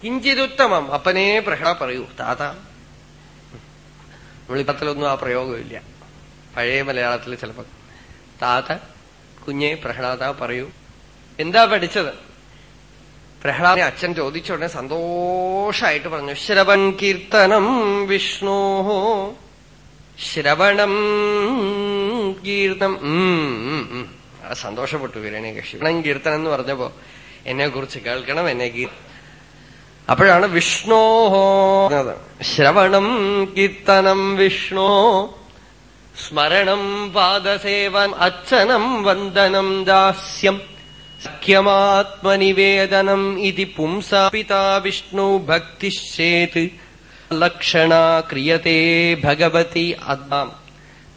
കിഞ്ചിതുത്തമം. അപ്പനെ പ്രഹ്ലാ പറയൂ. താത. നമ്മളിപ്പത്തിലൊന്നും ആ പ്രയോഗമില്ല. പഴയ മലയാളത്തിൽ ചിലപ്പോ താത കുഞ്ഞെ പ്രഹ്ലാദ പറയൂ. എന്താ പഠിച്ചത്? പ്രഹ്ലാദനെ അച്ഛൻ ചോദിച്ച ഉടനെ സന്തോഷായിട്ട് പറഞ്ഞു. ശ്രവൺ കീർത്തനം വിഷ്ണോഹോ ശ്രവണം കീർത്തനം സന്തോഷപ്പെട്ടു ഹിരണ്യകശി ശ്രവണം കീർത്തനം എന്ന് പറഞ്ഞപ്പോ എന്നെ കുറിച്ച് കേൾക്കണം എന്നെ അപ്പോഴാണ് വിഷ്ണോ ശ്രവണം കീർത്തനം വിഷ്ണോ സ്മരണം പാദസേവൻ അച്ഛനം വന്ദനം ദാസ്യം സഖ്യമാത്മനിവേദനം ഇതി പുംസാ പിതാ വിഷ്ണു ഭക്തിശ്ചേത് ലക്ഷണ ക്രിയത്തെ ഭഗവതി അദ്മാം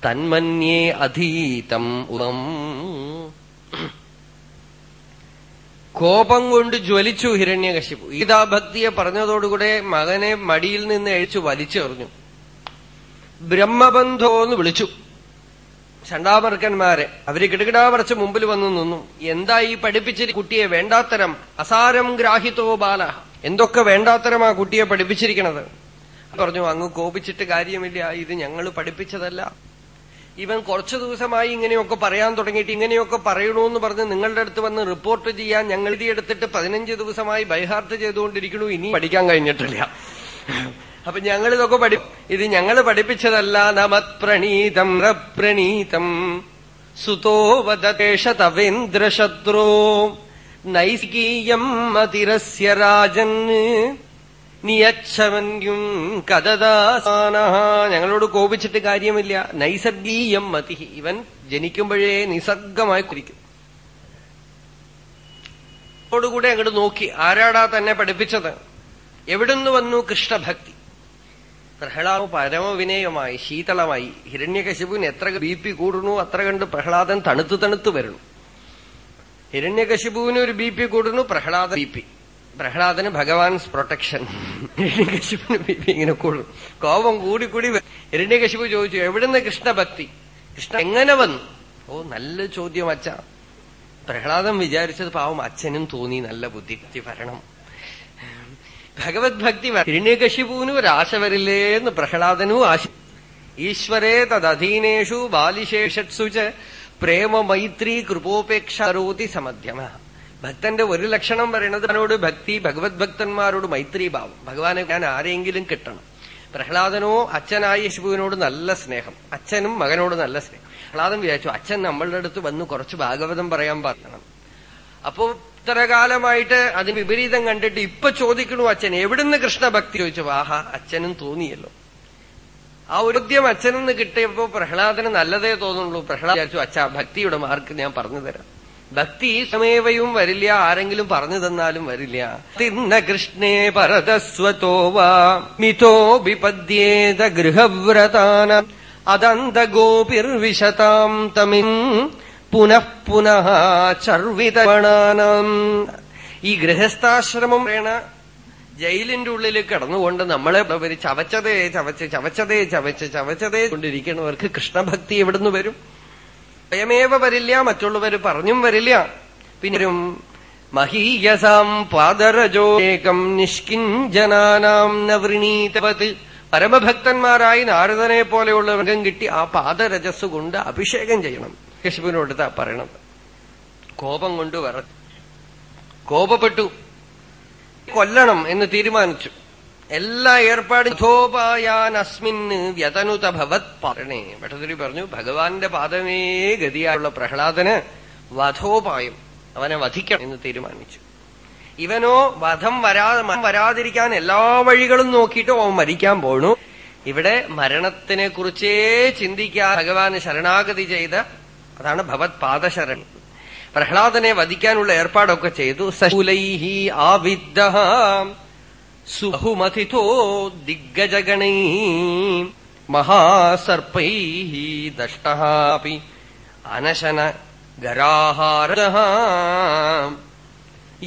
തന്മന്യേ അധീതം ഉദം കോപം കൊണ്ട് ജ്വലിച്ചു ഹിരണ്യകശിപ്പു ഗീതാഭക്തിയെ പറഞ്ഞതോടുകൂടെ മകനെ മടിയിൽ നിന്ന് എഴിച്ചു വലിച്ചെറിഞ്ഞു. ബ്രഹ്മബന്ധോ എന്ന് വിളിച്ചു. ചണ്ടാമർക്കന്മാരെ അവർ കിടുകിടാ പറച്ച് മുമ്പിൽ വന്നു നിന്നു. എന്താ ഈ പഠിപ്പിച്ചിരി കുട്ടിയെ വേണ്ടാത്തരം? അസാരം ഗ്രാഹിത്തോ ബാല. എന്തൊക്കെ വേണ്ടാത്തരം ആ കുട്ടിയെ പഠിപ്പിച്ചിരിക്കണത്? പറഞ്ഞു അങ്ങ് കോപിച്ചിട്ട് കാര്യമില്ല ഇത് ഞങ്ങൾ പഠിപ്പിച്ചതല്ല. ഇവൻ കുറച്ചു ദിവസമായി ഇങ്ങനെയൊക്കെ പറയാൻ തുടങ്ങിയിട്ട് ഇങ്ങനെയൊക്കെ പറയണമെന്ന് പറഞ്ഞ് നിങ്ങളുടെ അടുത്ത് വന്ന് റിപ്പോർട്ട് ചെയ്യാൻ ഞങ്ങൾ എഴുതിയെടുത്തിട്ട് പതിനഞ്ച് ദിവസമായി ബൈഹാർട്ട് ചെയ്തുകൊണ്ടിരിക്കണു ഇനി പഠിക്കാൻ കഴിഞ്ഞിട്ടില്ല. അപ്പൊ ഞങ്ങളിതൊക്കെ പഠി ഇത് ഞങ്ങൾ പഠിപ്പിച്ചതല്ല. നമത് പ്രണീതം റപ്രണീതം സുതോ വദേഷ തവേന്ദ്രശത്രോ. നൈസ്കീയം അതിരസ്യ രാജൻ. നിയച്ഛവന്യും കഥദാസാന ഞങ്ങളോട് കോപിച്ചിട്ട് കാര്യമില്ല. നൈസർഗീയം മതി. ഇവൻ ജനിക്കുമ്പോഴേ നിസർഗമായി കുരിക്കും ോടുകൂടെ അങ്ങോട്ട് നോക്കി. ആരാടാ തന്നെ പഠിപ്പിച്ചത്? എവിടുന്ന് വന്നു കൃഷ്ണഭക്തി? പ്രഹ്ലാദ് പരമവിനയമായി ശീതളമായി. ഹിരണ്യകശിപുവിന് എത്ര ബി പി കൂടുന്നു അത്ര കണ്ട് പ്രഹ്ലാദൻ തണുത്തു തണുത്തു വരുന്നു. ഹിരണ്യകശിപുവിന് ഒരു ബി പി കൂടുന്നു പ്രഹ്ലാദ ബി പി. പ്രഹ്ലാദന് ഭഗവാൻസ് പ്രൊട്ടക്ഷൻ ഹിരണ്യകശിപുന് ഇങ്ങനെ കൂടും. കോപം കൂടി കൂടി ഹിരണ്യകശിപു ചോദിച്ചു എവിടുന്ന് കൃഷ്ണഭക്തി? കൃഷ്ണ എങ്ങനെ വന്നു? ഓ നല്ല ചോദ്യം അച്ഛ. പ്രഹ്ലാദം വിചാരിച്ചത് പാവം അച്ഛനും തോന്നി നല്ല ബുദ്ധി വരണം. ഭഗവത് ഭക്തി ഹിരണ്യകശിപുവിനും ഒരാശ വരില്ലേ എന്ന് പ്രഹ്ലാദനും ആശ ഈശ്വരേ തദധീനേഷു ബാലിശേഷത്സു ച പ്രേമ മൈത്രി കൃപോപേക്ഷ കരോതി സമധ്യമ. ഭക്തന്റെ ഒരു ലക്ഷണം പറയുന്നത് അവനോട് ഭക്തി ഭഗവത് ഭക്തന്മാരോട് മൈത്രി ഭാവം ഭഗവാനെ ഞാൻ ആരെങ്കിലും കിട്ടണം. പ്രഹ്ലാദനോ അച്ഛനായ ശിവുവിനോട് നല്ല സ്നേഹം. അച്ഛനും മകനോട് നല്ല സ്നേഹം. പ്രഹ്ലാദൻ വിചാരിച്ചു അച്ഛൻ നമ്മളുടെ അടുത്ത് വന്ന് കുറച്ച് ഭാഗവതം പറയാൻ പറയണം അപ്പോ ഇത്ര കാലമായിട്ട് അതിന് വിപരീതം കണ്ടിട്ട് ഇപ്പൊ ചോദിക്കണു അച്ഛൻ എവിടുന്ന് കൃഷ്ണഭക്തി ചോദിച്ചു വാഹ അച്ഛനും തോന്നിയല്ലോ. ആ ഉദ്യം അച്ഛനെന്ന് കിട്ടിയപ്പോ പ്രഹ്ലാദന് നല്ലതേ തോന്നുള്ളൂ. പ്രഹ്ലാദ് വിചാരിച്ചു അച്ഛാ ഭക്തിയുടെ മാർക്ക് ഞാൻ പറഞ്ഞു തരാം. ഭക്തി സമേവയും വരില്ല. ആരെങ്കിലും പറഞ്ഞു തന്നാലും വരില്ല. തിന്ന കൃഷ്ണേ പരതസ്വതോ മിഥോ വിപദ്യേത ഗൃഹവ്രതാന. അതന്ത ഗോപിർവിശതാം തമിൻ പുനഃ പുനഃ ചർവിതണാനം ഈ ഗൃഹസ്ഥാശ്രമം വേണ ജയിലിന്റെ ഉള്ളിൽ കിടന്നുകൊണ്ട് നമ്മളെ ചവച്ചതേ ചവച്ച് ചവച്ചതേ ചവച്ച് ചവച്ചതേ കൊണ്ടിരിക്കണവർക്ക് കൃഷ്ണഭക്തി എവിടുന്ന് വരും? സ്വയമേവ വരില്ല മറ്റുള്ളവർ പറഞ്ഞും വരില്ല. പിന്നെ മഹീയസാം പാദരജോകം നിഷ്കിഞ്ചനാനാം നവൃണീതവത് പരമഭക്തന്മാരായി നാരദനെ പോലെയുള്ളവർക്കും കിട്ടി ആ പാദരജസ് കൊണ്ട് അഭിഷേകം ചെയ്യണം. കശുവിനോടുത്താ പറയണത് കോപം കൊണ്ട് വറ കോപപ്പെട്ടു. കൊല്ലണം എന്ന് തീരുമാനിച്ചു. എല്ലാ ഏർപ്പാടും യഥോപായാൻ അസ്മിന് വ്യതനുത ഭവത് പറഞ്ഞേ ഭട്ടതിരി പറഞ്ഞു ഭഗവാന്റെ പാദമേ ഗതിയായുള്ള പ്രഹ്ലാദന് വധോപായം. അവനെ വധിക്കണം എന്ന് തീരുമാനിച്ചു. ഇവനോ വധം വരാ വരാതിരിക്കാൻ എല്ലാ വഴികളും നോക്കിയിട്ട് അവൻ മരിക്കാൻ പോണു. ഇവിടെ മരണത്തിനെ കുറിച്ചേ ചിന്തിക്കാൻ ഭഗവാന് ശരണാഗതി ചെയ്ത അതാണ് ഭവത് പാദശരൺ. പ്രഹ്ലാദനെ വധിക്കാനുള്ള ഏർപ്പാടൊക്കെ ചെയ്തു. സശൂലൈഹി ആവിദ്ദ സുബഹുമഥിതോ ദിഗ്ഗജഗണൈ മഹാസർപ്പൈ ദഷ്ട അനശന ഗരാഹാര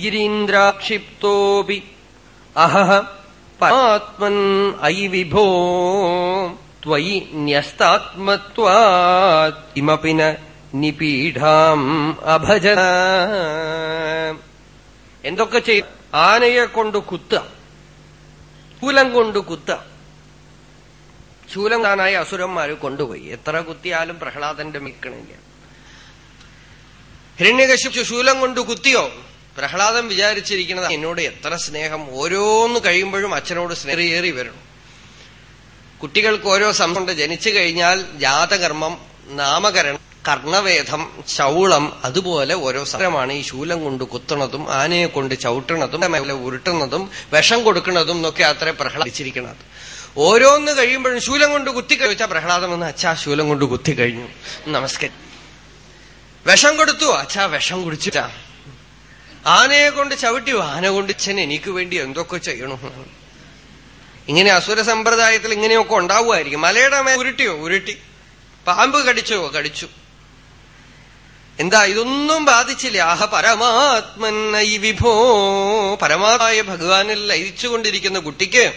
ഗിരീന്ദ്രാക്ഷിപ്തോപി അഹ പരമാത്മൻ ഐ വിഭോ ത്വയി ന്യസ്താത്മത്വാത് കിമപി നിപീഠാം അഭജ എന്തൊക്കെ ചെയ്യും ആനയെ കൊണ്ട് കുത്തുക. ശൂലം കൊണ്ട് കുത്ത. ശൂലം കാണാനായി അസുരന്മാര് കൊണ്ടുപോയി. എത്ര കുത്തിയാലും പ്രഹ്ലാദന്റെ മിക്കണില്ല. ഹിരണ്യകശിപ്പ് ശൂലം കൊണ്ട് കുത്തിയോ? പ്രഹ്ലാദൻ വിചാരിച്ചിരിക്കുന്നത് എന്നോട് എത്ര സ്നേഹം. ഓരോന്ന് കഴിയുമ്പോഴും അച്ഛനോട് സ്നേഹേറി വരണം. കുട്ടികൾക്ക് ഓരോ സംഭവം ജനിച്ചു കഴിഞ്ഞാൽ ജാതകർമ്മം നാമകരണം കർണവേദം ചൗളം അതുപോലെ ഓരോ സമരമാണ് ഈ ശൂലം കൊണ്ട് കുത്തണതും ആനയെ കൊണ്ട് ചവിട്ടണതും ഉരുട്ടുന്നതും വിഷം കൊടുക്കുന്നതും എന്നൊക്കെ അത്ര പ്രഹ്ലാദിച്ചിരിക്കുന്നത്. ഓരോന്ന് കഴിയുമ്പോഴും ശൂലം കൊണ്ട് കുത്തി കഴിച്ചാൽ പ്രഹ്ലാദം എന്ന് അച്ഛാ ശൂലം കൊണ്ട് കുത്തി കഴിഞ്ഞു. നമസ്കാരം. വിഷം കൊടുത്തു അച്ഛാ വിഷം കുടിച്ചിട്ടാ ആനയെ കൊണ്ട് ചവിട്ടി ആന കൊണ്ട് അച്ഛൻ എനിക്ക് വേണ്ടി എന്തൊക്കെ ചെയ്യണു? ഇങ്ങനെ അസുര സമ്പ്രദായത്തിൽ ഇങ്ങനെയൊക്കെ ഉണ്ടാവുമായിരിക്കും. മലയുടെ ഉരുട്ടിയോ? ഉരുട്ടി. പാമ്പ് കടിച്ചോ? കടിച്ചു. എന്താ ഇതൊന്നും ബാധിച്ചില്ല. ആഹ പരമാത്മന്നൈ വിഭോ. പരമാതായ ഭഗവാനിൽ ലയിച്ചുകൊണ്ടിരിക്കുന്ന കുട്ടിക്ക്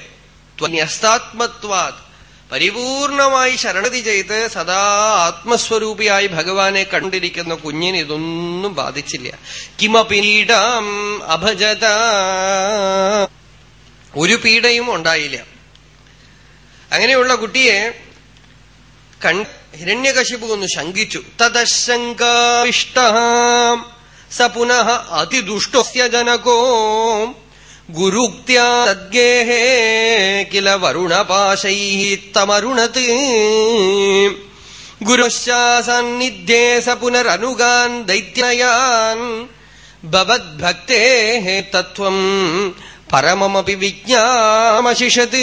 ത്വന്യസ്താത്മത്വാത് പരിപൂർണമായി ശരണതി ചെയ്ത് സദാ ആത്മസ്വരൂപിയായി ഭഗവാനെ കണ്ടിരിക്കുന്ന കുഞ്ഞിന് ഇതൊന്നും ബാധിച്ചില്ല. കിമപീഡാം അഭജത. ഒരു പീഡയും ഉണ്ടായില്ല. അങ്ങനെയുള്ള കുട്ടിയെ കൺ ഹിരണ്യകശിപു ഒന്ന് ശങ്കിച്ചു. തദശങ്കാവിഷ്ട സ പുനഃ അതിദുഷ്ടസ്യ ജനകോ. ഗുരുക്തിയാദ്ഗേഹേ കില വരുണപാശൈ തമരുണത്. ഗുരുശാസന്നിധ്യേ സ പുനരനുഗാൻ ദൈത്യയാൻ ഭവദ്ഭക്തേ തത്വം പരമമപി വിജ്ഞാമശിഷത്.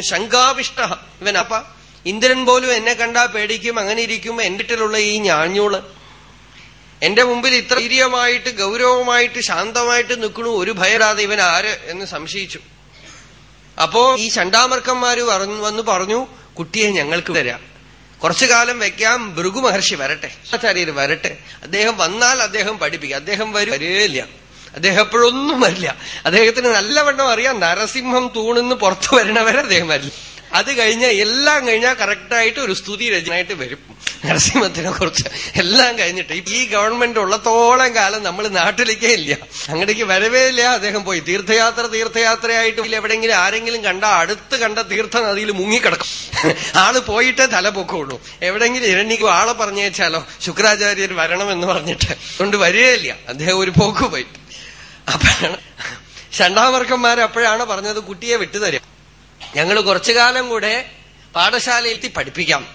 ശങ്കാവിഷ്ട. ഇവനപ്പ ഇന്ദ്രൻ പോലും എന്നെ കണ്ടാ പേടിക്കും അങ്ങനെ ഇരിക്കും എന്നിട്ടിലുള്ള ഈ ഞാഞ്ഞൂൾ. എന്റെ മുമ്പിൽ ഇത്ര ധൈര്യമായിട്ട് ഗൗരവമായിട്ട് ശാന്തമായിട്ട് നിൽക്കണു ഒരു ഭയരാതെ ഇവൻ ആര് എന്ന് സംശയിച്ചു. അപ്പോ ഈ ചണ്ടാമർക്കന്മാര് വന്ന് പറഞ്ഞു കുട്ടിയെ ഞങ്ങൾക്ക് തരാം. കുറച്ചു കാലം വെക്കാം ഭൃഗു മഹർഷി വരട്ടെ ആചാര്യർ വരട്ടെ. അദ്ദേഹം വന്നാൽ അദ്ദേഹം പഠിപ്പിക്കും. അദ്ദേഹം വരും വരില്ല. അദ്ദേഹം എപ്പോഴൊന്നും വരില്ല. അദ്ദേഹത്തിന് നല്ലവണ്ണം അറിയാം നരസിംഹം തൂണെന്ന് പുറത്തു വരണവരെ അദ്ദേഹം വരില്ല. അത് കഴിഞ്ഞാൽ എല്ലാം കഴിഞ്ഞാൽ കറക്റ്റായിട്ട് ഒരു സ്തുതി രചനയായിട്ട് വരും. നരസിംഹത്തിനെ കുറിച്ച് എല്ലാം കഴിഞ്ഞിട്ട്. ഈ ഗവൺമെന്റ് ഉള്ളത്തോളം കാലം നമ്മൾ നാട്ടിലേക്കേ ഇല്ല. അങ്ങടേക്ക് വരവേ ഇല്ല. അദ്ദേഹം പോയി തീർത്ഥയാത്ര തീർത്ഥയാത്രയായിട്ട് എവിടെയെങ്കിലും ആരെങ്കിലും കണ്ട അടുത്ത് കണ്ട തീർത്ഥ നദിയിൽ മുങ്ങിക്കിടക്കും. ആൾ പോയിട്ടേ തല പൊക്കുള്ളൂ എവിടെയെങ്കിലും ഇരണിക്ക് ആളെ പറഞ്ഞേച്ചാലോ ശുക്രാചാര്യർ എന്ന് പറഞ്ഞിട്ട്. കൊണ്ട് വരികയില്ല അദ്ദേഹം ഒരു പോക്ക് പോയി. അപ്പോഴാണ്. ഷണ്ടാവർക്കന്മാർ അപ്പോഴാണ് പറഞ്ഞത് കുട്ടിയെ വിട്ടുതരും. ഞങ്ങൾ കുറച്ചു കാലം കൂടെ പാഠശാലയിൽ പഠിപ്പിക്കാം.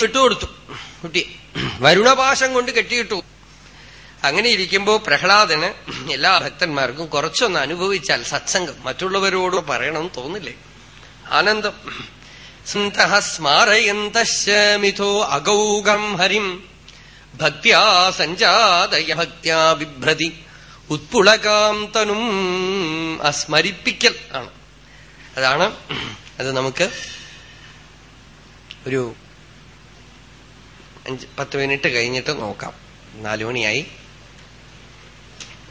വിട്ടുകൊടുത്തു. കുട്ടി. വരുണപാശം കൊണ്ട് കെട്ടിയിട്ടു. അങ്ങനെ ഇരിക്കുമ്പോ പ്രഹ്ലാദന് എല്ലാ ഭക്തന്മാർക്കും കുറച്ചൊന്ന് അനുഭവിച്ചാൽ സത്സംഗം മറ്റുള്ളവരോട് പറയണമെന്ന് തോന്നില്ലേ? ആനന്ദം. സ്മാരയന്തോ അഗൗഗം ഹരിം. ഭക്യാ സഞ്ജാതയ ഭക്യാ ബിഭ്രതി ഉത്പുളകാം തനും അസ്മരിപ്പിക്കൽ ആണ്. അതാണ് അത് നമുക്ക് ഒരു അഞ്ച് പത്ത് മിനിറ്റ് കഴിഞ്ഞിട്ട് നോക്കാം. നാലുമണിയായി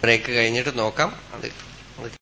ബ്രേക്ക് കഴിഞ്ഞിട്ട് നോക്കാം. അത്